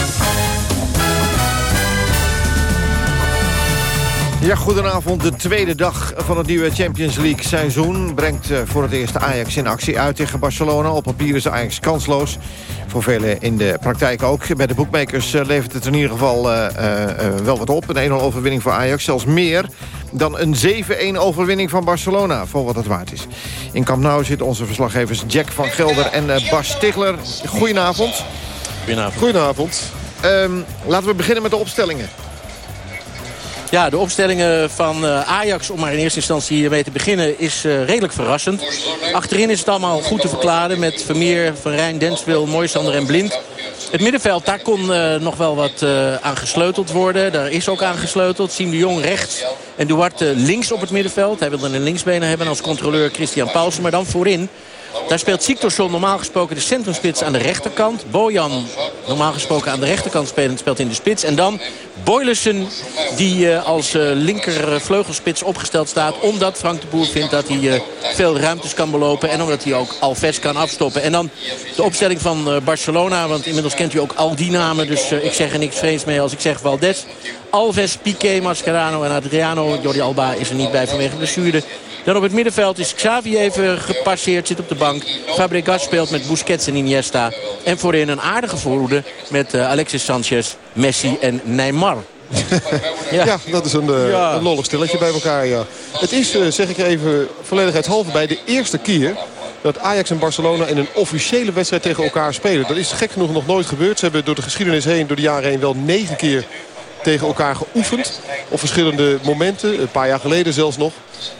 S8: Ja, goedenavond. De tweede dag van het nieuwe Champions League seizoen... brengt eh, voor het eerst Ajax in actie uit tegen Barcelona. Op papier is Ajax kansloos. Voor velen in de praktijk ook. Bij de boekmakers eh, levert het in ieder geval uh, uh, wel wat op. Een 1-0 overwinning voor Ajax. Zelfs meer dan een 7-1 overwinning van Barcelona. Voor wat het waard is. In Camp Nou zitten onze verslaggevers Jack van Gelder en Bas Stigler. Goedenavond.
S13: Goedenavond.
S8: Goedenavond. Um, laten we beginnen met de opstellingen.
S13: Ja, de opstellingen van uh, Ajax, om maar in eerste instantie mee te beginnen, is uh, redelijk verrassend. Achterin is het allemaal goed te verklaren met Vermeer, Van Rijn, Denswil, Moisander en Blind. Het middenveld, daar kon uh, nog wel wat aan gesleuteld worden. Daar is ook aan gesleuteld. Siem de Jong rechts en Duarte links op het middenveld. Hij wilde een linksbenen hebben als controleur Christian Paulsen. Maar dan voorin daar speelt Siktorsson normaal gesproken de centrumspits aan de rechterkant. Bojan normaal gesproken aan de rechterkant spelend speelt in de spits. En dan Boylussen die uh, als uh, linker vleugelspits opgesteld staat. Omdat Frank de Boer vindt dat hij veel ruimtes kan belopen. En omdat hij ook Alves kan afstoppen. En dan de opstelling van Barcelona. Want inmiddels kent u ook al die namen. Dus ik zeg er niks vreemds mee als ik zeg Valdes. Alves, Piqué, Mascherano en Adriano. Jordi Alba is er niet bij vanwege blessure. Dan op het middenveld is Xavi even gepasseerd, zit op de bank. Fabregas speelt met Busquets en Iniesta. En voorin een aardige voorhoede met uh, Alexis Sanchez, Messi en Neymar.
S14: ja. ja. dat is een, uh, ja. een lollig stilletje bij elkaar. Ja. Het is, uh, zeg ik even volledigheidshalve bij de eerste keer dat Ajax en Barcelona in een officiële wedstrijd tegen elkaar spelen. Dat is gek genoeg nog nooit gebeurd. Ze hebben door de geschiedenis heen, door de jaren heen wel negen keer tegen elkaar geoefend. Op verschillende momenten, een paar jaar geleden zelfs nog.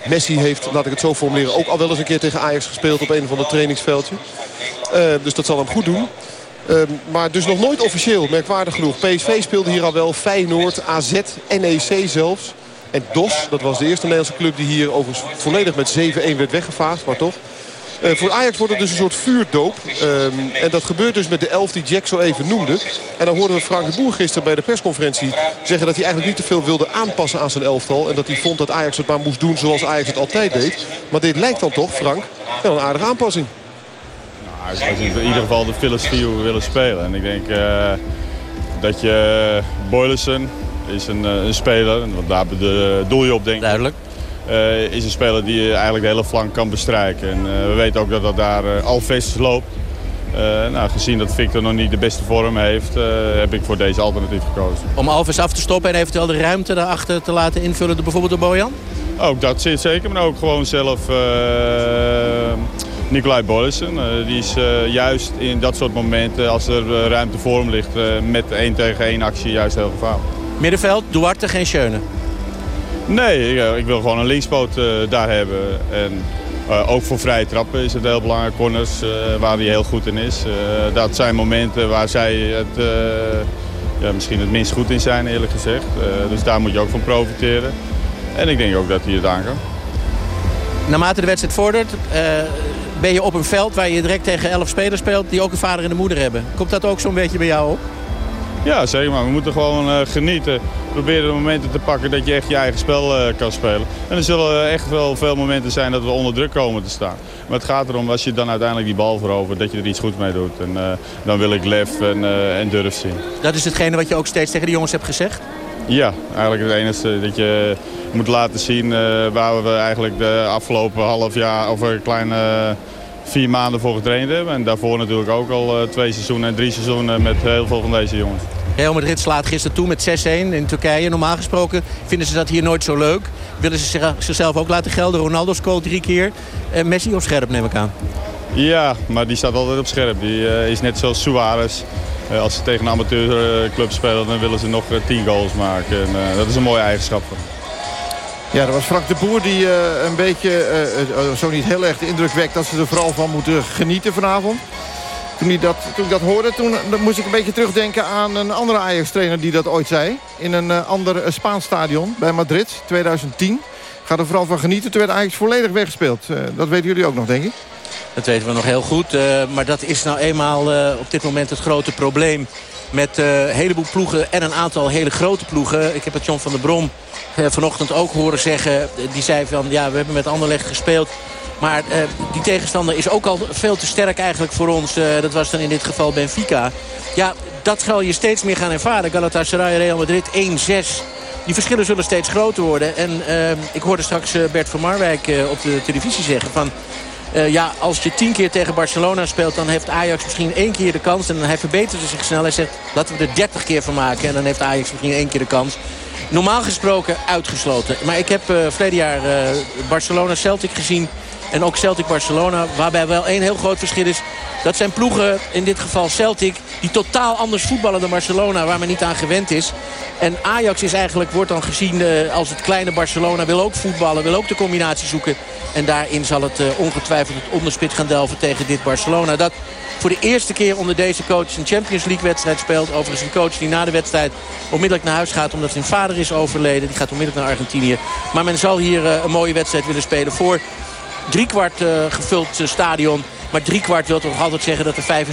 S14: Messi heeft, laat ik het zo formuleren, ook al wel eens een keer tegen Ajax gespeeld op een of ander trainingsveldje. Uh, dus dat zal hem goed doen. Uh, maar dus nog nooit officieel, merkwaardig genoeg. PSV speelde hier al wel, Feyenoord, AZ, NEC zelfs. En DOS, dat was de eerste Nederlandse club die hier overigens volledig met 7-1 werd weggevaagd, maar toch. Uh, voor Ajax wordt het dus een soort vuurdoop. Um, en dat gebeurt dus met de elf die Jack zo even noemde. En dan hoorden we Frank de Boer gisteren bij de persconferentie zeggen dat hij eigenlijk niet te veel wilde aanpassen aan zijn elftal. En dat hij vond dat Ajax het maar moest doen zoals Ajax het altijd deed. Maar dit lijkt dan toch, Frank, wel een aardige aanpassing.
S15: Nou, Ajax in ieder geval de filosofie hoe we willen spelen. En ik denk uh, dat je Boylerson is een, een speler, want daar bedoel je op denk ik.
S13: Duidelijk.
S15: Uh, is een speler die eigenlijk de hele flank kan bestrijken. En uh, we weten ook dat dat daar uh, Alves loopt. nou, gezien dat Victor nog niet de beste vorm heeft, heb ik voor deze alternatief gekozen.
S13: Om Alves af te stoppen en eventueel de ruimte daarachter te laten invullen, door bijvoorbeeld door Bojan?
S15: Ook dat zit zeker, maar ook gewoon zelf Nicolai Boylissen. die is juist in dat soort momenten, als er ruimte voor hem ligt, met 1 tegen 1 actie juist heel gevaarlijk.
S13: Middenveld, Duarte, geen Schöne.
S15: Nee, ik, ik, wil gewoon een linkspoot uh, daar hebben. En uh, ook voor vrije trappen is het heel belangrijk. Corners, waar hij heel goed in is. dat zijn momenten waar zij het, ja, misschien het minst goed in zijn, eerlijk gezegd. dus daar moet je ook van profiteren. En ik denk ook dat hij het aan kan.
S13: Naarmate de wedstrijd vordert, ben je op een veld waar je direct tegen elf spelers speelt... die ook een vader en een moeder hebben. Komt dat ook zo'n beetje bij jou op?
S15: Ja, zeker. Maar we moeten gewoon uh, genieten. Proberen de momenten te pakken dat je echt je eigen spel uh, kan spelen. En er zullen echt wel veel momenten zijn dat we onder druk komen te staan. Maar het gaat erom, als je dan uiteindelijk die bal verovert, dat je er iets goed mee doet. En uh, dan wil ik lef en, en durf zien.
S13: Dat is hetgene wat je ook steeds tegen de jongens hebt gezegd?
S15: Ja, eigenlijk het enige dat je moet laten zien waar we eigenlijk de afgelopen half jaar of een kleine vier maanden voor getraind hebben. En daarvoor natuurlijk ook al twee seizoenen en drie seizoenen met heel veel van deze jongens.
S13: Real Madrid slaat gisteren toe met 6-1 in Turkije. Normaal gesproken vinden ze dat hier nooit zo leuk. Willen ze zichzelf ook laten gelden. Ronaldo scoort drie keer. En Messi op scherp neem ik aan.
S15: Ja, maar die staat altijd op scherp. Die uh, is net zoals Suarez. Uh, als ze tegen een amateurclub spelen, dan willen ze nog tien goals maken. En, dat is een mooie eigenschap.
S8: Ja, dat was Frank de Boer die een beetje, zo niet heel erg de indruk wekt... dat ze er vooral van moeten genieten vanavond. Toen, dat, toen ik dat hoorde, toen moest ik een beetje terugdenken aan een andere Ajax-trainer die dat ooit zei. In een ander Spaans stadion bij Madrid, 2010. Ga er vooral van genieten. Toen werd Ajax volledig weggespeeld. Dat weten jullie ook nog, denk ik.
S13: Dat weten we nog heel goed. maar dat is nou eenmaal op dit moment het grote probleem. Met een heleboel ploegen en een aantal hele grote ploegen. Ik heb het John van der Brom vanochtend ook horen zeggen. Die zei van, ja, we hebben met Anderlecht gespeeld. Maar uh, die tegenstander is ook al veel te sterk eigenlijk voor ons. Dat was dan in dit geval Benfica. Ja, dat zal je steeds meer gaan ervaren. Galatasaray, Real Madrid 1-6. Die verschillen zullen steeds groter worden. En ik hoorde straks Bert van Marwijk op de televisie zeggen van... Uh, ja, als je tien keer tegen Barcelona speelt... dan heeft Ajax misschien één keer de kans. En hij verbeterde zich snel. Hij zegt, laten we er dertig keer van maken. En dan heeft Ajax misschien één keer de kans. Normaal gesproken uitgesloten. Maar ik heb uh, verleden jaar uh, Barcelona-Celtic gezien... En ook Celtic Barcelona. Waarbij wel één heel groot verschil is. Dat zijn ploegen, in dit geval Celtic, die totaal anders voetballen dan Barcelona. Waar men niet aan gewend is. En Ajax is eigenlijk, wordt dan gezien uh, als het kleine Barcelona. Wil ook voetballen, wil ook de combinatie zoeken. En daarin zal het uh, ongetwijfeld het onderspit gaan delven tegen dit Barcelona. Dat voor de eerste keer onder deze coach een Champions League wedstrijd speelt. Overigens een coach die na de wedstrijd onmiddellijk naar huis gaat... omdat zijn vader is overleden. Die gaat onmiddellijk naar Argentinië. Maar men zal hier uh, een mooie wedstrijd willen spelen voor driekwart uh, gevuld uh, stadion. Maar driekwart wil toch altijd zeggen dat er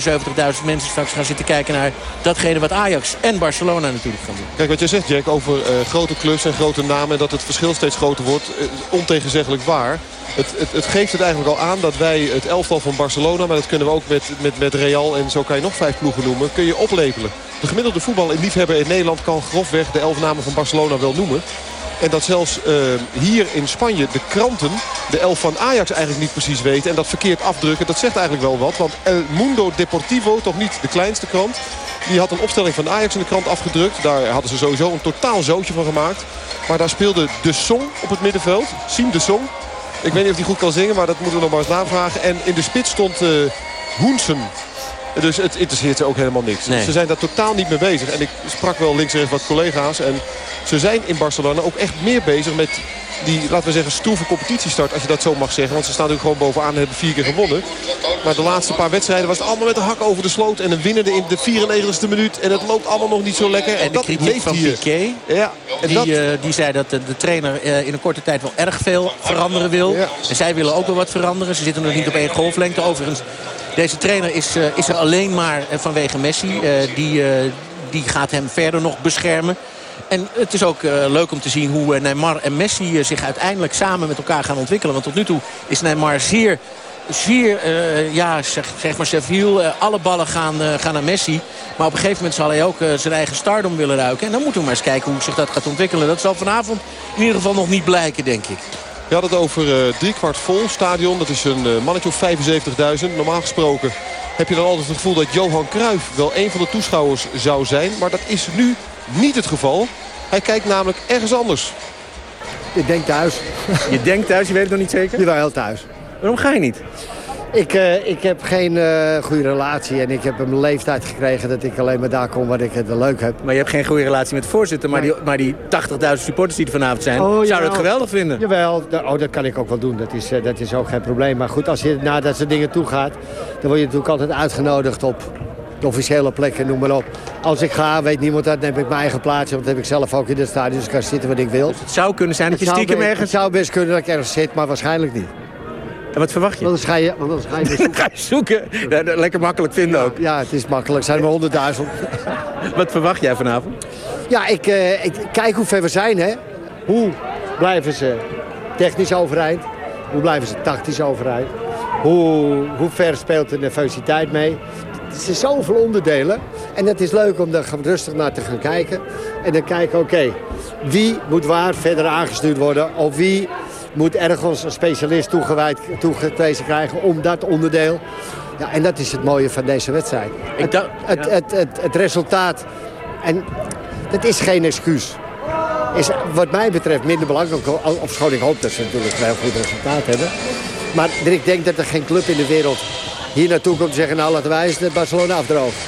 S13: 75.000 mensen straks gaan zitten kijken naar datgene wat Ajax en Barcelona natuurlijk gaan doen.
S14: Kijk wat je zegt Jack over uh, grote clubs en grote namen en dat het verschil steeds groter wordt. ontegenzeggelijk waar. Het, het, het, geeft het eigenlijk al aan dat wij het elftal van Barcelona... maar dat kunnen we ook met, met, met Real en zo kan je nog vijf ploegen noemen... kun je oplepelen. De gemiddelde voetballiefhebber in Nederland kan grofweg de elf namen van Barcelona wel noemen. En dat zelfs uh, hier in Spanje de kranten de elf van Ajax eigenlijk niet precies weten. En dat verkeerd afdrukken, dat zegt eigenlijk wel wat. Want El Mundo Deportivo, toch niet de kleinste krant... die had een opstelling van Ajax in de krant afgedrukt. Daar hadden ze sowieso een totaal zootje van gemaakt. Maar daar speelde De Song op het middenveld. Siem De Song. Ik weet niet of hij goed kan zingen, maar dat moeten we nog maar eens navragen. En in de spits stond uh, Hoensen. Dus het interesseert ze ook helemaal niks.
S13: Nee.
S14: Ze zijn daar totaal niet mee bezig. En ik sprak wel links en rechts wat collega's. En ze zijn in Barcelona ook echt meer bezig met die, laten we zeggen, stoeve competitiestart. Als je dat zo mag zeggen. Want ze staan natuurlijk gewoon bovenaan en hebben vier keer gewonnen. Maar de laatste paar wedstrijden was het allemaal met de hak over de sloot. En een winnende in de 94ste minuut. En het loopt allemaal nog niet zo lekker.
S13: En, de
S14: dat
S13: kritiek
S14: leeft
S13: van
S14: hier.
S13: Piqué,
S14: Ja, en
S13: die,
S14: dat-
S13: eh, die zei dat de, de trainer eh, in een korte tijd wel erg veel veranderen wil. En zij willen ook wel wat veranderen. Ze zitten nog niet op één golflengte. Overigens, deze trainer is, eh, is er alleen maar eh, vanwege Messi. Eh, die, die gaat hem verder nog beschermen. En het is ook leuk om te zien hoe Neymar en Messi zich uiteindelijk samen met elkaar gaan ontwikkelen. Want tot nu toe is Neymar zeer, zeer ja, zeg, maar alle ballen gaan, gaan naar Messi. Maar op een gegeven moment zal hij ook zijn eigen stardom willen ruiken. En dan moeten we maar eens kijken hoe zich dat gaat ontwikkelen. Dat zal vanavond in ieder geval nog niet blijken, denk ik.
S14: Je had het over eh driekwart vol stadion. Dat is een eh, mannetje of 75.000. Normaal gesproken heb je dan altijd het gevoel dat Johan Cruijff wel een van de toeschouwers zou zijn. Maar dat is nu niet het geval. Hij kijkt namelijk ergens anders.
S16: Ik denk thuis.
S17: Je denkt thuis, je weet het nog niet zeker?
S16: Jawel, thuis.
S17: Waarom ga je niet?
S16: Ik, eh, ik heb geen eh, goede relatie en ik heb een leeftijd gekregen dat ik alleen maar daar kom wat ik het leuk heb.
S17: Maar je hebt geen goede relatie met de voorzitter. Maar die, maar die 80.000 supporters die er vanavond zijn, zouden
S16: jawel.
S17: het geweldig vinden.
S16: Jawel, oh, dat kan ik ook wel doen. Dat is, eh, dat is ook geen probleem. Maar goed, als je naar dat soort dingen toe gaat... dan word je natuurlijk altijd uitgenodigd op de officiële plekken, noem maar op. Als ik ga, weet niemand dat, dan heb ik mijn eigen plaatsje. Want dat heb ik zelf ook in het stadion, dus ik kan zitten wat ik wil.
S17: Het zou kunnen zijn dat je
S16: Het
S17: stiekem ergens...
S16: Het zou best kunnen dat ik ergens zit, maar waarschijnlijk niet.
S17: En wat verwacht je?
S16: Want anders ga je, want anders ga je, dus-
S17: ga je zoeken. Lekker makkelijk vinden ook.
S16: Ja, het is makkelijk. Het zijn maar honderdduizend.
S17: Wat verwacht jij vanavond?
S16: Ja, ik, eh, ik kijk hoe ver we zijn, hè. Hoe blijven ze technisch overeind? Hoe blijven ze tactisch overeind? Hoe, hoe ver speelt de nervositeit mee? Er zijn zoveel onderdelen. En het is leuk om daar rustig naar te gaan kijken. En dan kijken, oké, wie moet waar verder aangestuurd worden? Of wie moet ergens een specialist toegewijd, toegewezen krijgen om dat onderdeel? Ja, en dat is het mooie van deze wedstrijd. Het, het, het, het, het resultaat. En dat is geen excuus. Is wat mij betreft minder belangrijk. Of schoon ik hoop dat ze natuurlijk een heel goed resultaat hebben. Maar ik denk dat er geen club in de wereld hier naartoe komt te zeggen... nou, laten wij eens de Barcelona afdrogen.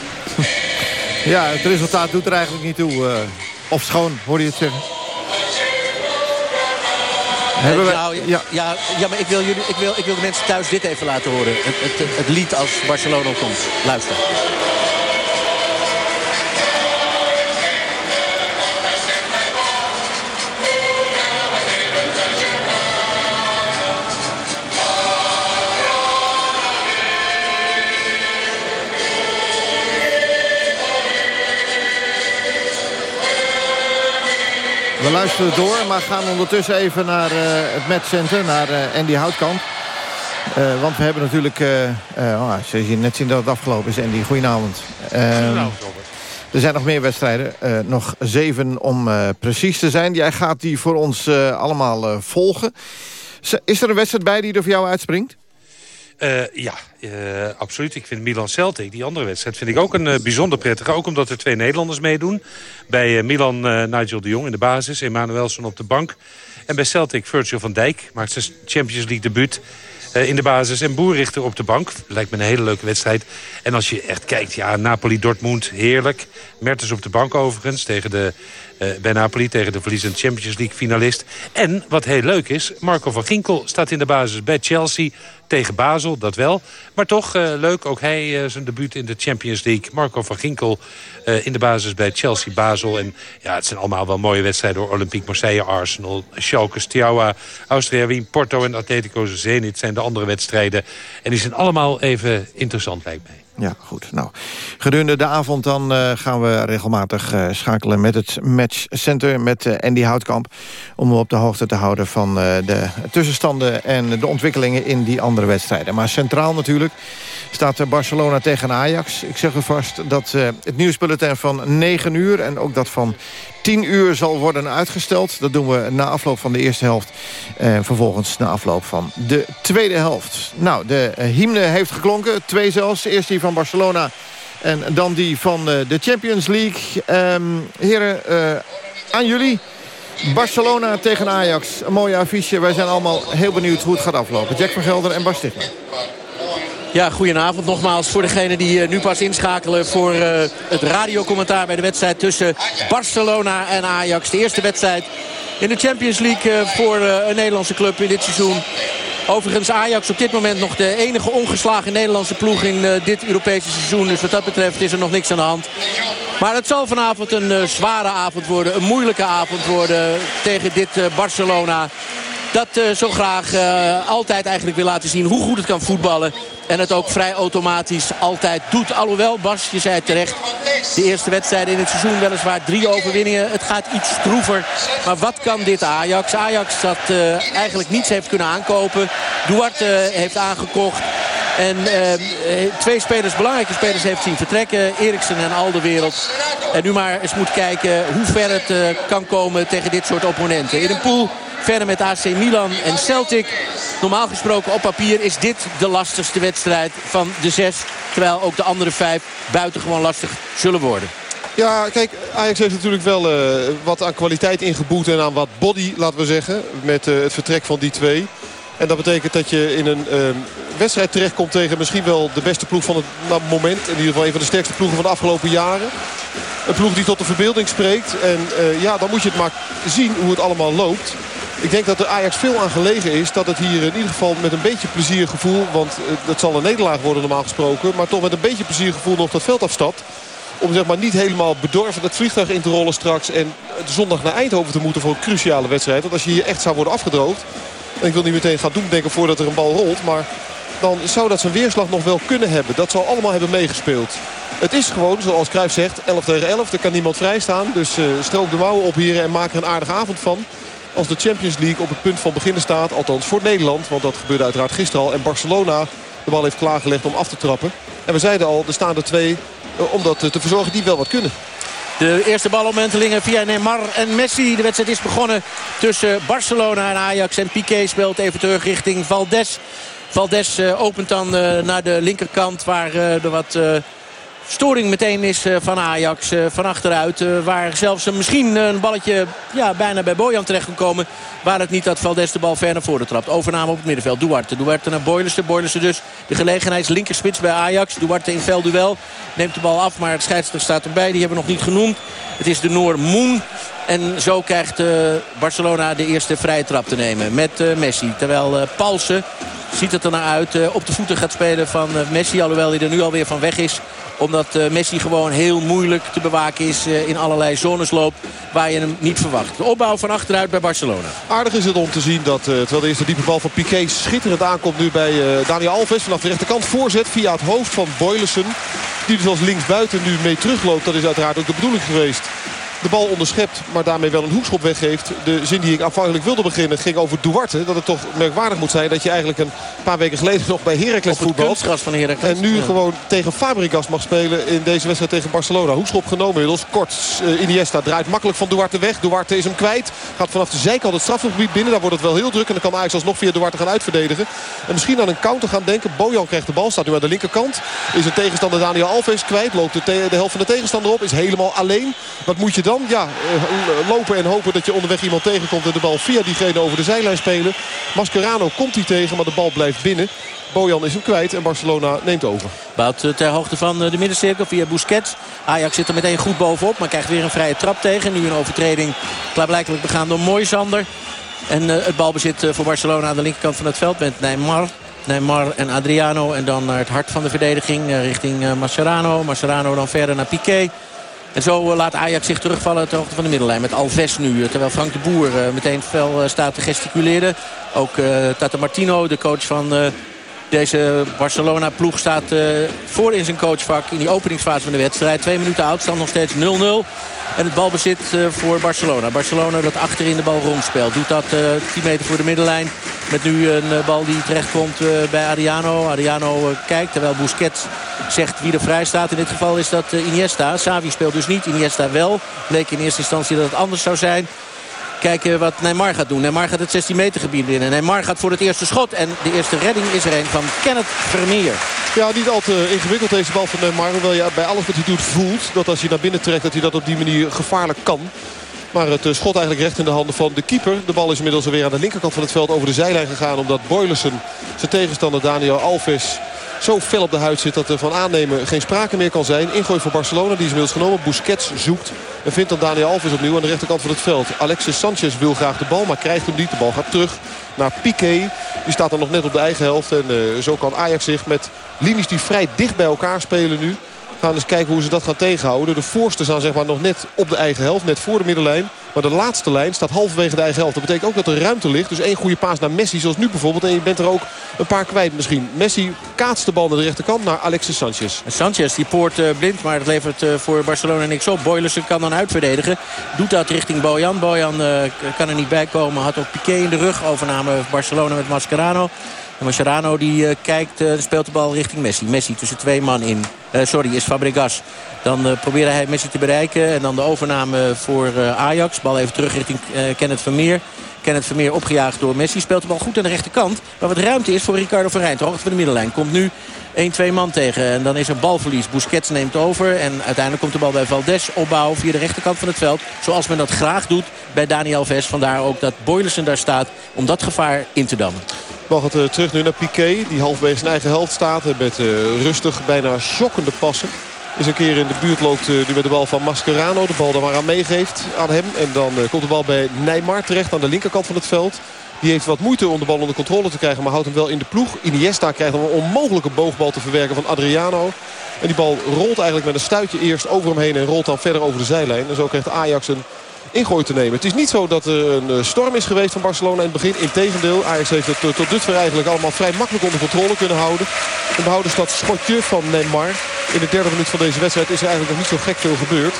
S8: Ja, het resultaat doet er eigenlijk niet toe. eh, of schoon, hoorde je het zeggen? Hebben we-
S13: nou, ja, ja. Ja, maar ik wil, jullie, ik, wil, ik wil de mensen thuis dit even laten horen. Het, het, het lied als Barcelona komt. Luister.
S8: We luisteren door, maar gaan ondertussen even naar eh, het matchcenter, naar eh, Andy Houtkamp. Eh, want we hebben natuurlijk, eh, oh, zoals je net zien dat het afgelopen is, Andy. Goedenavond. Ehm, er zijn nog meer wedstrijden, nog zeven om precies te zijn. Jij gaat die voor ons allemaal volgen. Is er een wedstrijd bij die er voor jou uitspringt?
S18: Eh, ja, eh, absoluut. Ik vind Milan-Celtic, die andere wedstrijd, vind ik ook een eh, bijzonder prettige. Ook omdat er twee Nederlanders meedoen. Bij Milan Nigel de Jong in de basis, Emanuelson op de bank. En bij Celtic Virgil van Dijk maakt zijn Champions League debuut in de basis. En Boerrichter op de bank. Lijkt me een hele leuke wedstrijd. En als je echt kijkt, ja, Napoli-Dortmund, heerlijk. Mertens op de bank overigens tegen de, bij Napoli tegen de verliezende Champions League finalist. En wat heel leuk is, Marco van Ginkel staat in de basis bij Chelsea tegen Basel, dat wel. Maar toch eh, leuk, ook hij eh, zijn debuut in de Champions League. Marco van Ginkel eh, in de basis bij Chelsea, Basel. En ja, het zijn allemaal wel mooie wedstrijden. door Olympique Marseille, Arsenal, Schalke, Austria Wien, Porto en Atletico Zenit zijn de andere wedstrijden. En die zijn allemaal even interessant, lijkt mij.
S8: Ja, goed. Nou, gedurende de avond dan eh, gaan we regelmatig eh, schakelen met het matchcenter... met eh, Andy Houtkamp, om op de hoogte te houden van de tussenstanden... en de ontwikkelingen in die andere wedstrijden. Maar centraal natuurlijk staat Barcelona tegen Ajax. Ik zeg u vast dat het nieuwsbulletin van 9 uur... en ook dat van 10 uur zal worden uitgesteld. Dat doen we na afloop van de eerste helft. En vervolgens na afloop van de tweede helft. Nou, de eh, hymne heeft geklonken. Twee zelfs. Eerst die van Barcelona en dan die van eh, de Champions League. Ehm, heren, eh, aan jullie. Barcelona tegen Ajax. Een mooie affiche. Wij zijn allemaal heel benieuwd hoe het gaat aflopen. Jack van Gelder en Bas Stigler.
S13: Ja, goedenavond nogmaals voor degenen die uh, nu pas inschakelen... voor uh, het radiocommentaar bij de wedstrijd tussen Barcelona en Ajax. De eerste wedstrijd in de Champions League uh, voor een Nederlandse club in dit seizoen. Overigens Ajax op dit moment nog de enige ongeslagen Nederlandse ploeg in dit Europese seizoen. Dus wat dat betreft is er nog niks aan de hand. Maar het zal vanavond een zware avond worden. Een moeilijke avond worden tegen dit Barcelona dat uh, zo graag uh, altijd eigenlijk wil laten zien hoe goed het kan voetballen. En het ook vrij automatisch altijd doet. Alhoewel, Bas, je zei terecht. De eerste wedstrijd in het seizoen weliswaar drie overwinningen. Het gaat iets stroever. Maar wat kan dit Ajax? Ajax dat uh, eigenlijk niets heeft kunnen aankopen. Duarte heeft aangekocht. En twee spelers, belangrijke spelers heeft zien vertrekken. Eriksen en Alderwereld. En nu maar eens moet kijken hoe ver het kan komen tegen dit soort opponenten. In een pool verder met AC Milan en Celtic. Normaal gesproken op papier is dit de lastigste wedstrijd van de zes. Terwijl ook de andere vijf buitengewoon lastig zullen worden.
S14: Ja, kijk, Ajax heeft natuurlijk wel uh, wat aan kwaliteit ingeboet en aan wat body, laten we zeggen. Met uh, het vertrek van die twee. En dat betekent dat je in een uh, wedstrijd terechtkomt tegen misschien wel de beste ploeg van het moment. In ieder geval een van de sterkste ploegen van de afgelopen jaren. Een ploeg die tot de verbeelding spreekt. En ja, dan moet je het maar zien hoe het allemaal loopt. Ik denk dat de Ajax veel aan gelegen is dat het hier in ieder geval met een beetje pleziergevoel... want het zal een nederlaag worden normaal gesproken... maar toch met een beetje pleziergevoel nog dat veld afstapt. Om zeg maar niet helemaal bedorven het vliegtuig in te rollen straks... en de zondag naar Eindhoven te moeten voor een cruciale wedstrijd. Want als je hier echt zou worden afgedroogd... en ik wil niet meteen gaan doen denken voordat er een bal rolt... maar dan zou dat zijn weerslag nog wel kunnen hebben. Dat zou allemaal hebben meegespeeld. Het is gewoon, zoals Cruijff zegt, 11 tegen 11. Er kan niemand vrij staan. Dus uh, stroop de mouwen op hier en maak er een aardige avond van als de Champions League op het punt van beginnen staat. Althans voor Nederland, want dat gebeurde uiteraard gisteren al. En Barcelona de bal heeft klaargelegd om af te trappen. En we zeiden al, er staan er twee eh, om dat te verzorgen die wel wat kunnen.
S13: De eerste balomwentelingen via Neymar en Messi. De wedstrijd is begonnen tussen Barcelona en Ajax. En Piqué speelt even terug richting Valdes. Valdes uh, opent dan naar de linkerkant waar er wat storing meteen is van Ajax van achteruit. waar zelfs misschien een balletje ja, bijna bij Bojan terecht kan komen. Waar het niet dat Valdes de bal ver naar voren trapt. Overname op het middenveld. Duarte. Duarte naar Boylissen. Boylissen dus de gelegenheid linkerspits bij Ajax. Duarte in veldduel. Neemt de bal af, maar het scheidsrechter staat erbij. Die hebben we nog niet genoemd. Het is de Noor Moen. En zo krijgt Barcelona de eerste vrije trap te nemen met Messi. Terwijl Paulsen, ziet het er naar uit, op de voeten gaat spelen van Messi. Alhoewel hij er nu alweer van weg is omdat Messi gewoon heel moeilijk te bewaken is. in allerlei zones loopt waar je hem niet verwacht. De opbouw van achteruit bij Barcelona.
S14: Aardig is het om te zien dat terwijl de eerste diepe bal van Piqué schitterend aankomt nu bij Daniel Alves. Vanaf de rechterkant voorzet via het hoofd van Boylissen. Die dus als linksbuiten nu mee terugloopt. Dat is uiteraard ook de bedoeling geweest de bal onderschept, maar daarmee wel een hoekschop weggeeft. De zin die ik aanvankelijk wilde beginnen ging over Duarte. Dat het toch merkwaardig moet zijn dat je eigenlijk een paar weken geleden nog bij Heracles voetbalt.
S13: van Heracles.
S14: En nu gewoon tegen Fabregas mag spelen in deze wedstrijd tegen Barcelona. Hoekschop genomen inmiddels. Kort, uh, Iniesta draait makkelijk van Duarte weg. Duarte is hem kwijt. Gaat vanaf de zijkant het strafgebied binnen. Daar wordt het wel heel druk. En dan kan Ajax alsnog via Duarte gaan uitverdedigen. En misschien aan een counter gaan denken. Bojan krijgt de bal. Staat nu aan de linkerkant. Is een tegenstander Daniel Alves kwijt. Loopt de, de helft van de tegenstander op. Is helemaal alleen. Wat moet je dan? Ja, eh, lopen en hopen dat je onderweg iemand tegenkomt... en de bal via diegene over de zijlijn spelen. Mascherano komt hij tegen, maar de bal blijft binnen. Bojan is hem kwijt en Barcelona neemt over.
S13: Bout eh, ter hoogte van eh, de middencirkel via Busquets. Ajax zit er meteen goed bovenop, maar krijgt weer een vrije trap tegen. Nu een overtreding klaarblijkelijk begaan door Moisander. En het balbezit voor Barcelona aan de linkerkant van het veld met Neymar. Neymar en Adriano. En dan naar het hart van de verdediging richting Mascherano. Mascherano dan verder naar Piqué. En zo eh, laat Ajax zich terugvallen ter hoogte van de middenlijn. Met Alves nu. Eh, terwijl Frank de Boer eh, meteen fel staat te gesticuleren. Ook Tata Martino, de coach van deze Barcelona-ploeg staat voor in zijn coachvak in die openingsfase van de wedstrijd. Twee minuten oud, stand nog steeds 0-0. En het balbezit voor Barcelona. Barcelona dat achterin de bal rondspeelt. Doet dat 10 meter voor de middenlijn. Met nu een bal die terechtkomt bij Ariano. Ariano kijkt terwijl Busquets zegt wie er vrij staat. In dit geval is dat Iniesta. Savi speelt dus niet, Iniesta wel. Bleek in eerste instantie dat het anders zou zijn. Kijken wat Neymar gaat doen. Neymar gaat het 16 meter gebied binnen. Neymar gaat voor het eerste schot. En de eerste redding is er een van Kenneth Vermeer.
S14: Ja, niet al te ingewikkeld deze bal van Neymar. Hoewel je bij alles wat hij doet voelt dat als hij naar binnen trekt... dat hij dat op die manier gevaarlijk kan. Maar het schot eigenlijk recht in de handen van de keeper. De bal is inmiddels alweer aan de linkerkant van het veld over de zijlijn gegaan. Omdat Boylissen zijn tegenstander Daniel Alves zo fel op de huid zit dat er van aannemen geen sprake meer kan zijn. Ingooi voor Barcelona, die is inmiddels genomen. Busquets zoekt en vindt dan Daniel Alves opnieuw aan de rechterkant van het veld. Alexis Sanchez wil graag de bal, maar krijgt hem niet. De bal gaat terug naar Piqué. Die staat dan nog net op de eigen helft. En uh, zo kan Ajax zich met linies die vrij dicht bij elkaar spelen nu gaan eens kijken hoe ze dat gaan tegenhouden. De voorste staan zeg maar nog net op de eigen helft. Net voor de middenlijn. Maar de laatste lijn staat halverwege de eigen helft. Dat betekent ook dat er ruimte ligt. Dus één goede paas naar Messi zoals nu bijvoorbeeld. En je bent er ook een paar kwijt misschien. Messi kaatst de bal naar de rechterkant naar Alexis Sanchez.
S13: Sanchez die poort uh, blind. Maar het levert uh, voor Barcelona niks op. Boylissen kan dan uitverdedigen. Doet dat richting Bojan. Bojan uh, kan er niet bij komen. Had ook Piqué in de rug. Overname Barcelona met Mascherano. Mascherano die uh, kijkt, uh, speelt de bal richting Messi. Messi tussen twee man in. Uh, sorry, is Fabregas. Dan probeerde hij Messi te bereiken. En dan de overname voor Ajax. Bal even terug richting Kenneth Vermeer. Kenneth Vermeer opgejaagd door Messi. Speelt de bal goed aan de rechterkant. Waar wat ruimte is voor Ricardo Verijn. Ter hoogte van de middenlijn. Komt nu 1-2 man tegen. En dan is er balverlies. Busquets neemt over. En uiteindelijk komt de bal bij Valdes. Opbouw via de rechterkant van het veld. Zoals men dat graag doet bij Daniel Ves. Vandaar ook dat Boylissen daar staat om dat gevaar in te dammen.
S14: Bal gaat uh, terug nu naar Piqué. Die halverwege zijn eigen helft staat. Met uh, rustig, bijna schokkende passen. Is een keer in de buurt loopt uh, nu met de bal van Mascherano. De bal daar maar aan meegeeft aan hem. En dan komt de bal bij Neymar terecht aan de linkerkant van het veld. Die heeft wat moeite om de bal onder controle te krijgen. Maar houdt hem wel in de ploeg. Iniesta krijgt dan een onmogelijke boogbal te verwerken van Adriano. En die bal rolt eigenlijk met een stuitje eerst over hem heen. En rolt dan verder over de zijlijn. En zo krijgt Ajax een ingooi te nemen. Het is niet zo dat er een storm is geweest van Barcelona in het begin. Integendeel, Ajax heeft het tot dusver eigenlijk allemaal vrij makkelijk onder controle kunnen houden. En behouden dat schotje van Neymar. In de derde minuut van deze wedstrijd is er eigenlijk nog niet zo gek veel gebeurd.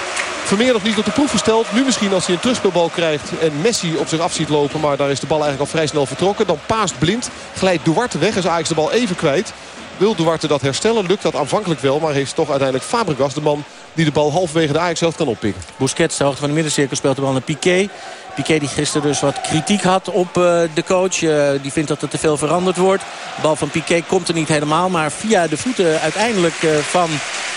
S14: Vermeer nog niet op de proef gesteld. Nu misschien als hij een terugspeelbal krijgt en Messi op zich af ziet lopen. Maar daar is de bal eigenlijk al vrij snel vertrokken. Dan paast blind. Glijdt Duarte weg. Is Ajax de bal even kwijt. Wil Duarte dat herstellen? Lukt dat aanvankelijk wel. Maar heeft toch uiteindelijk Fabregas de man die de bal halverwege de Ajax zelf kan oppikken.
S13: Busquets, de hoogte van de middencirkel, speelt de bal naar Piqué. Piqué die gisteren dus wat kritiek had op uh, de coach. Uh, die vindt dat er te veel veranderd wordt. De bal van Piqué komt er niet helemaal. Maar via de voeten uiteindelijk uh, van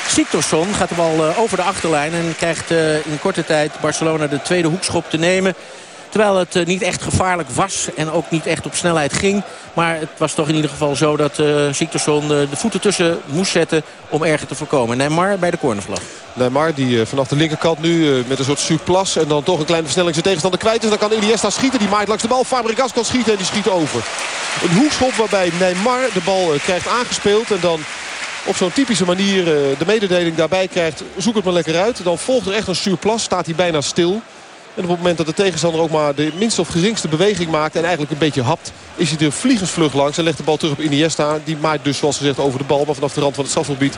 S13: Siktorsson gaat de bal over de achterlijn. En krijgt in korte tijd Barcelona de tweede hoekschop te nemen. Terwijl het uh, niet echt gevaarlijk was en ook niet echt op snelheid ging. Maar het was toch in ieder geval zo dat uh, de voeten tussen moest zetten om erger te voorkomen. Neymar bij de cornervlag.
S14: Neymar die vanaf de linkerkant nu met een soort surplus en dan toch een kleine versnelling zijn tegenstander kwijt is. Dan kan Iniesta schieten. Die maait langs de bal. Fabregas kan schieten en die schiet over. Een hoekschop waarbij Neymar de bal krijgt aangespeeld en dan op zo'n typische manier de mededeling daarbij krijgt. Zoek het maar lekker uit. Dan volgt er echt een surplus. Staat hij bijna stil. En op het moment dat de tegenstander ook maar de minste of geringste beweging maakt... en eigenlijk een beetje hapt, is hij er vliegensvlug langs... en legt de bal terug op Iniesta. Die maait dus zoals gezegd over de bal. Maar vanaf de rand van het strafgebied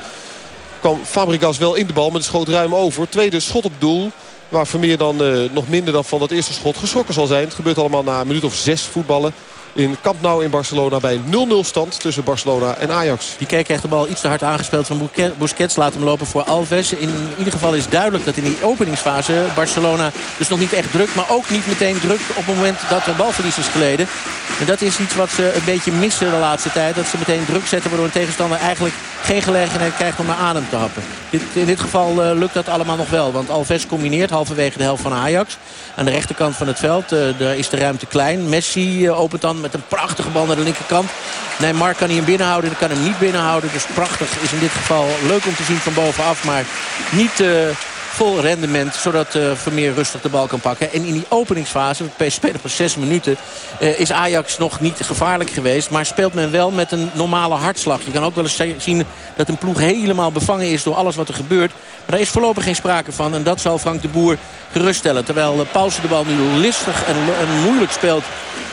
S14: kwam Fabregas wel in de bal... met de schoot ruim over. Tweede schot op doel. Waar Vermeer dan uh, nog minder dan van dat eerste schot geschrokken zal zijn. Het gebeurt allemaal na een minuut of zes voetballen in Camp Nou in Barcelona bij 0-0 stand tussen Barcelona en Ajax.
S13: Piqué krijgt de bal iets te hard aangespeeld van Busquets. Laat hem lopen voor Alves. In ieder geval is duidelijk dat in die openingsfase Barcelona dus nog niet echt drukt. Maar ook niet meteen drukt op het moment dat er balverlies is geleden. En dat is iets wat ze een beetje missen de laatste tijd. Dat ze meteen druk zetten waardoor een tegenstander eigenlijk geen gelegenheid krijgt om naar adem te happen. in dit geval uh, lukt dat allemaal nog wel. Want Alves combineert halverwege de helft van Ajax. Aan de rechterkant van het veld. Uh, daar is de ruimte klein. Messi uh, opent dan met een prachtige bal naar de linkerkant. Neymar kan hij hem binnenhouden. kan hem niet binnenhouden. Dus prachtig is in dit geval leuk om te zien van bovenaf. Maar niet uh, vol rendement. Zodat Vermeer rustig de bal kan pakken. En in die openingsfase, we spelen pas zes minuten... Uh, is Ajax nog niet gevaarlijk geweest. Maar speelt men wel met een normale hartslag. Je kan ook wel eens zien dat een ploeg helemaal bevangen is door alles wat er gebeurt. Maar daar is voorlopig geen sprake van. En dat zal Frank de Boer geruststellen. Terwijl Paulsen de bal nu listig en, moeilijk speelt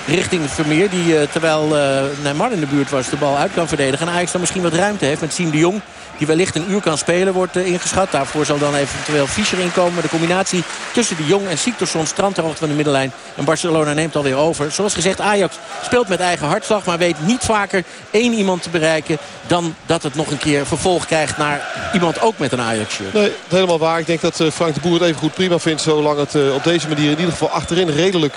S13: richting Vermeer. Die terwijl Neymar in de buurt was de bal uit kan verdedigen. En Ajax dan misschien wat ruimte heeft met Siem de Jong. Die wellicht een uur kan spelen wordt uh, ingeschat. Daarvoor zal dan eventueel Fischer inkomen. De combinatie tussen de Jong en Siktorsson strandt hoogte van de middenlijn. En Barcelona neemt alweer over. Zoals gezegd Ajax speelt met eigen hartslag. Maar weet niet vaker één iemand te bereiken. Dan dat het nog een keer vervolg krijgt naar iemand ook met een Ajax-shirt.
S14: Nee, helemaal waar. Ik denk dat Frank de Boer het even goed prima vindt. Zolang het op deze manier in ieder geval achterin redelijk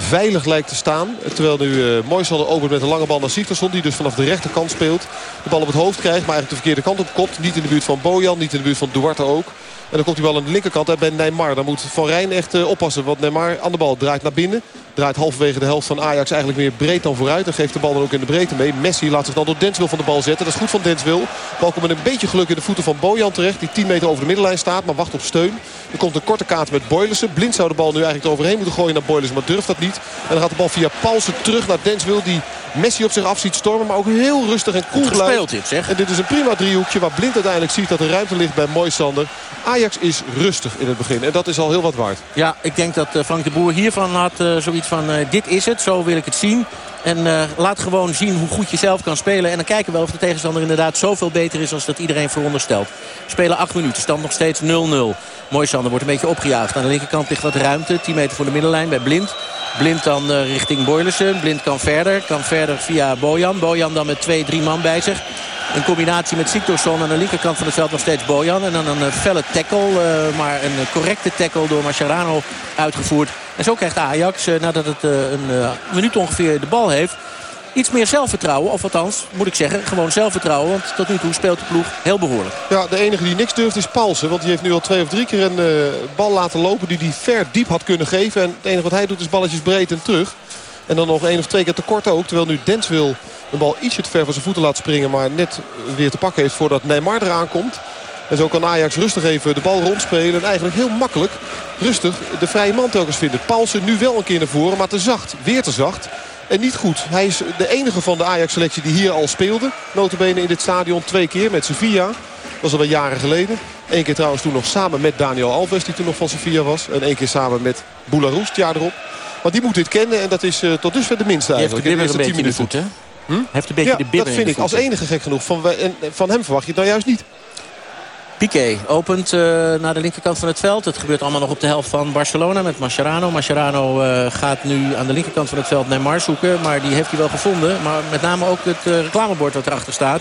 S14: veilig lijkt te staan. Terwijl nu uh, Moisander opent met een lange bal naar Sietersson. Die dus vanaf de rechterkant speelt. De bal op het hoofd krijgt. Maar eigenlijk de verkeerde kant op kopt. Niet in de buurt van Bojan. Niet in de buurt van Duarte ook. En dan komt die bal aan de linkerkant uit bij Neymar. Dan moet Van Rijn echt oppassen. Want Neymar aan de bal draait naar binnen. Draait halverwege de helft van Ajax eigenlijk meer breed dan vooruit. En geeft de bal dan ook in de breedte mee. Messi laat zich dan door Denswil van de bal zetten. Dat is goed van Denswil. De bal komt met een beetje geluk in de voeten van Bojan terecht. Die 10 meter over de middenlijn staat. Maar wacht op steun. Er komt een korte kaart met Boylissen. Blind zou de bal nu eigenlijk eroverheen moeten gooien naar Boylissen. Maar durft dat niet. En dan gaat de bal via Paulsen terug naar Denswil. Die Messi op zich af ziet stormen. Maar ook heel rustig en koel
S13: gespeeld dit zeg.
S14: En dit is een prima driehoekje waar Blind uiteindelijk ziet dat er ruimte ligt bij Moisander. Ajax is rustig in het begin. En dat is al heel wat waard.
S13: Ja, ik denk dat eh, Frank de Boer hiervan had uh, zoiets van... Uh, dit is het, zo wil ik het zien. En uh, laat gewoon zien hoe goed je zelf kan spelen. En dan kijken we wel of de tegenstander inderdaad zoveel beter is... als dat iedereen veronderstelt. Spelen 8 minuten, stand nog steeds 0-0. Moisander wordt een beetje opgejaagd. Aan de linkerkant ligt wat ruimte. 10 meter voor de middenlijn bij Blind. Blind dan uh, richting Boylissen. Blind kan verder. Kan verder via Bojan. Bojan dan met twee, drie man bij zich. Een combinatie met Siktorsson aan de linkerkant van het veld nog steeds Bojan. En dan een uh, felle tackle, uh, maar een correcte tackle door Mascherano uitgevoerd. En zo krijgt Ajax, nadat het een minuut ongeveer de bal heeft... iets meer zelfvertrouwen. Of althans, moet ik zeggen, gewoon zelfvertrouwen. Want tot nu toe speelt de ploeg heel behoorlijk.
S14: Ja, de enige die niks durft is Paulsen. Want die heeft nu al twee of drie keer een bal laten lopen die hij ver diep had kunnen geven. En het enige wat hij doet is balletjes breed en terug. En dan nog één of twee keer tekort ook. Terwijl nu Dens wil de bal ietsje te ver van zijn voeten laat springen. Maar net weer te pakken heeft voordat Neymar eraan komt. En zo kan Ajax rustig even de bal rondspelen. En eigenlijk heel makkelijk, rustig, de vrije man telkens vinden. Paulsen nu wel een keer naar voren, maar te zacht. Weer te zacht. En niet goed. Hij is de enige van de Ajax-selectie die hier al speelde. Notabene in dit stadion twee keer met Sevilla. Dat was alweer jaren geleden. Eén keer trouwens toen nog samen met Daniel Alves, die toen nog van Sevilla was. En één keer samen met Boularus, het jaar erop. Maar die moet dit kennen en dat is uh, tot dusver de minste eigenlijk.
S13: Heeft de een beetje de voet, hè? Hm? Heeft een beetje
S14: ja,
S13: de bibber
S14: dat vind ik als enige gek genoeg. Van, en van hem verwacht je het nou juist niet.
S13: Piqué opent uh, naar de linkerkant van het veld. Het gebeurt allemaal nog op de helft van Barcelona met Mascherano. Mascherano uh, gaat nu aan de linkerkant van het veld Neymar zoeken. Maar die heeft hij wel gevonden. Maar met name ook het uh, reclamebord wat erachter staat.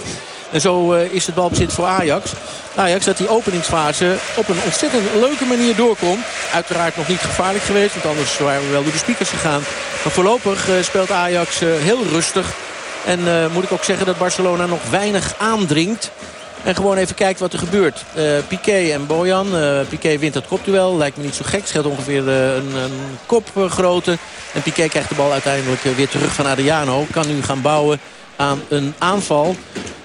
S13: En zo is het balbezit voor Ajax. Ajax dat die openingsfase op een ontzettend leuke manier doorkomt. Uiteraard nog niet gevaarlijk geweest. Want anders waren we wel door de speakers gegaan. Maar voorlopig speelt Ajax heel rustig. En moet ik ook zeggen dat Barcelona nog weinig aandringt. En gewoon even kijken wat er gebeurt. Uh, Piqué en Bojan. Uh, Piqué wint het kopduel. Lijkt me niet zo gek. Scheelt ongeveer een, een kopgrootte. En Piqué krijgt de bal uiteindelijk weer terug van Adriano. Kan nu gaan bouwen aan een aanval.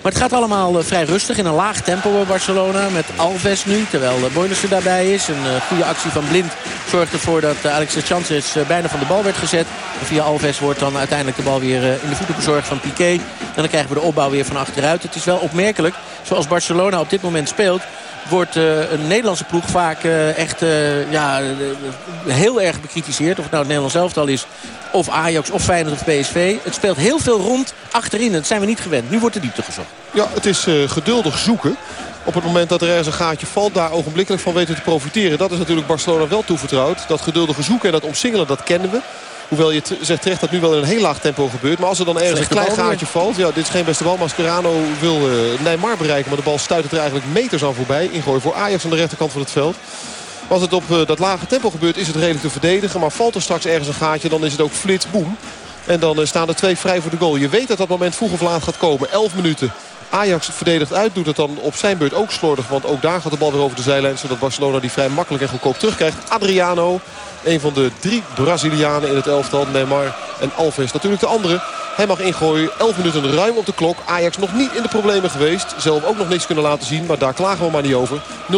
S13: Maar het gaat allemaal vrij rustig in een laag tempo bij Barcelona. Met Alves nu, terwijl Boylissen daarbij is. Een goede actie van Blind zorgt ervoor dat Alex Sanchez bijna van de bal werd gezet. En via Alves wordt dan uiteindelijk de bal weer in de voeten bezorgd van Piqué. En dan krijgen we de opbouw weer van achteruit. Het is wel opmerkelijk, zoals Barcelona op dit moment speelt wordt uh, een Nederlandse ploeg vaak uh, echt uh, ja, heel erg bekritiseerd. Of het nou het Nederlands elftal is, of Ajax, of Feyenoord of PSV. Het speelt heel veel rond achterin. Dat zijn we niet gewend. Nu wordt de diepte gezocht.
S14: Ja, het is geduldig zoeken. Op het moment dat er ergens een gaatje valt, daar ogenblikkelijk van weten te profiteren. Dat is natuurlijk Barcelona wel toevertrouwd. Dat geduldige zoeken en dat omsingelen, dat kennen we. Hoewel je zegt terecht dat nu wel in een heel laag tempo gebeurt. Maar als er dan ergens een klein gaatje valt. Ja, dit is geen beste bal. Mascherano wil uh, Neymar bereiken. Maar de bal stuit er eigenlijk meters aan voorbij. Ingooi voor Ajax aan de rechterkant van het veld. Als het op uh, dat lage tempo gebeurt is het redelijk te verdedigen. Maar valt er straks ergens een gaatje dan is het ook flits, boem. En dan uh, staan er twee vrij voor de goal. Je weet dat dat moment vroeg of laat gaat komen. 11 minuten. Ajax verdedigt uit, doet het dan op zijn beurt ook slordig. Want ook daar gaat de bal weer over de zijlijn. Zodat Barcelona die vrij makkelijk en goedkoop terugkrijgt. Adriano, een van de drie Brazilianen in het elftal. Neymar en Alves natuurlijk de andere. Hij mag ingooien. 11 minuten ruim op de klok. Ajax nog niet in de problemen geweest. Zelf ook nog niks kunnen laten zien. Maar daar klagen we maar niet over. 0-0.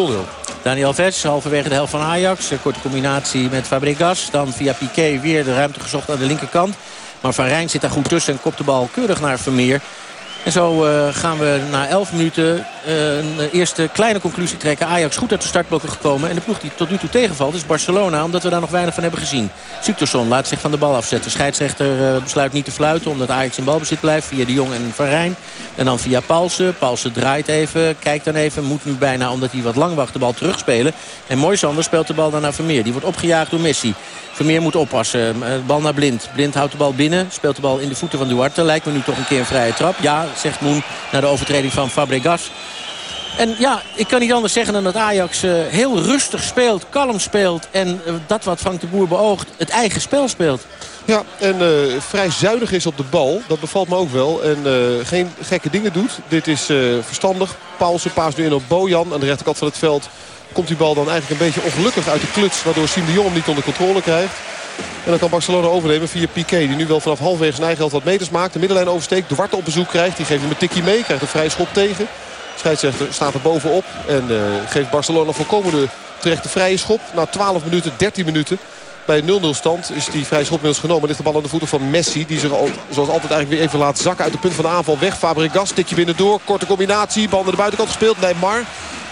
S13: Daniel Ves, halverwege de helft van Ajax. Een korte combinatie met Fabregas. Dan via Piqué weer de ruimte gezocht aan de linkerkant. Maar Van Rijn zit daar goed tussen en kopt de bal keurig naar Vermeer. En zo uh, gaan we na 11 minuten een eerste kleine conclusie trekken. Ajax goed uit de startblokken gekomen. En de ploeg die tot nu toe tegenvalt is Barcelona. Omdat we daar nog weinig van hebben gezien. Siktorsson laat zich van de bal afzetten. Scheidsrechter uh, besluit niet te fluiten. Omdat Ajax in balbezit blijft. Via de Jong en Van Rijn. En dan via Paulsen. Paulsen draait even. Kijkt dan even. Moet nu bijna omdat hij wat lang wacht de bal terugspelen. En Moisander speelt de bal dan naar Vermeer. Die wordt opgejaagd door Messi. Vermeer moet oppassen. Bal naar Blind. Blind houdt de bal binnen. Speelt de bal in de voeten van Duarte. Lijkt me nu toch een keer een vrije trap. Ja, zegt Moen naar de overtreding van Fabregas. En ja, ik kan niet anders zeggen dan dat Ajax uh, heel rustig speelt, kalm speelt. En uh, dat wat Frank de Boer beoogt, het eigen spel speelt.
S14: Ja, en uh, vrij zuinig is op de bal. Dat bevalt me ook wel. En geen gekke dingen doet. Dit is uh, verstandig. Paulsen paast nu in op Bojan. Aan de rechterkant van het veld komt die bal dan eigenlijk een beetje ongelukkig uit de kluts. Waardoor Siem de Jong hem niet onder controle krijgt. En dan kan Barcelona overnemen via Piqué. Die nu wel vanaf halfwege zijn eigen helft wat meters maakt. De middenlijn oversteekt. Duarte op bezoek krijgt. Die geeft hem een tikkie mee. Krijgt een vrije schop tegen. Scheidsrechter staat er bovenop. En uh, geeft Barcelona volkomen de terechte vrije schop. Na 12 minuten, 13 minuten. Bij 0-0 stand is die vrije schop inmiddels genomen. Ligt de bal aan de voeten van Messi. Die zich al, zoals altijd eigenlijk weer even laat zakken uit de punt van de aanval. Weg Fabregas, tikje binnendoor. Korte combinatie. Bal naar de buitenkant gespeeld. Neymar.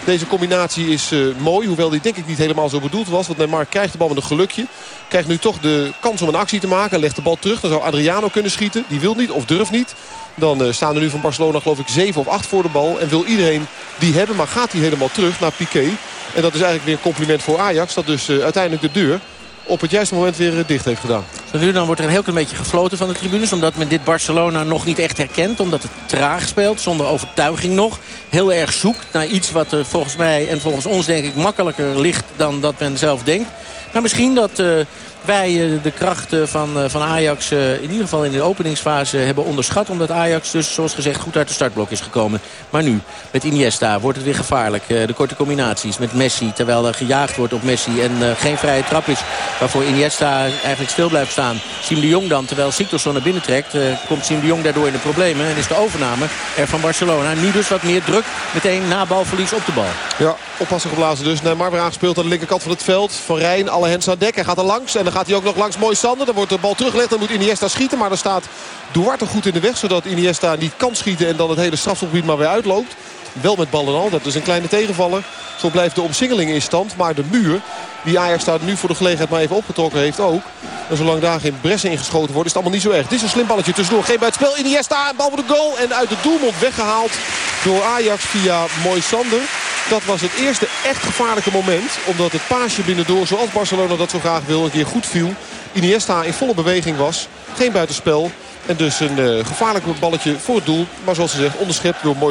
S14: Deze combinatie is uh, mooi. Hoewel die denk ik niet helemaal zo bedoeld was. Want Neymar krijgt de bal met een gelukje. Krijgt nu toch de kans om een actie te maken. Legt de bal terug. Dan zou Adriano kunnen schieten. Die wil niet of durft niet. Dan uh, staan er nu van Barcelona geloof ik 7 of 8 voor de bal. En wil iedereen die hebben. Maar gaat hij helemaal terug naar Piqué. En dat is eigenlijk weer een compliment voor Ajax. Dat dus uh, uiteindelijk de deur op het juiste moment weer dicht heeft gedaan.
S13: Nu dan wordt er een heel klein beetje gefloten van de tribunes. Omdat men dit Barcelona nog niet echt herkent. Omdat het traag speelt, zonder overtuiging nog. Heel erg zoekt naar iets wat er volgens mij en volgens ons denk ik makkelijker ligt dan dat men zelf denkt. Maar misschien dat uh, wij uh, de krachten van, uh, van Ajax in ieder geval in de openingsfase hebben onderschat. Omdat Ajax dus zoals gezegd goed uit de startblok is gekomen. Maar nu met Iniesta wordt het weer gevaarlijk. de korte combinaties met Messi terwijl er gejaagd wordt op Messi. En geen vrije trap is waarvoor Iniesta eigenlijk stil blijft staan. Siem de Jong dan terwijl Siktorsson naar binnen trekt. komt Siem de Jong daardoor in de problemen. En is de overname er van Barcelona. Nu dus wat meer druk meteen na balverlies op de bal.
S14: Ja, oppassen geblazen dus. Neymar weer aangespeeld aan de linkerkant van het veld. Van Rijn, alle hens aan dek. Hij gaat er langs. En gaat hij ook nog langs Mooi Sander. Dan wordt de bal teruggelegd. Dan moet Iniesta schieten. Maar dan staat Duarte goed in de weg. Zodat Iniesta niet kan schieten. En dan het hele strafschopgebied maar weer uitloopt. Wel met bal en al. Dat is een kleine tegenvaller. Zo blijft de omsingeling in stand. Maar de muur die Ajax daar nu voor de gelegenheid maar even opgetrokken heeft ook. En zolang daar geen bressen ingeschoten wordt is het allemaal niet zo erg. Dit is een slim balletje tussendoor. Geen buitenspel. Iniesta, bal voor de goal. En uit de doelmond weggehaald door Ajax via Mooi Sander. Dat was het eerste echt gevaarlijke moment. Omdat het paasje binnendoor, zoals Barcelona dat zo graag wil, een keer goed viel. Iniesta in volle beweging was. Geen buitenspel. En dus een uh, gevaarlijk balletje voor het doel. Maar zoals gezegd onderschept door Mooi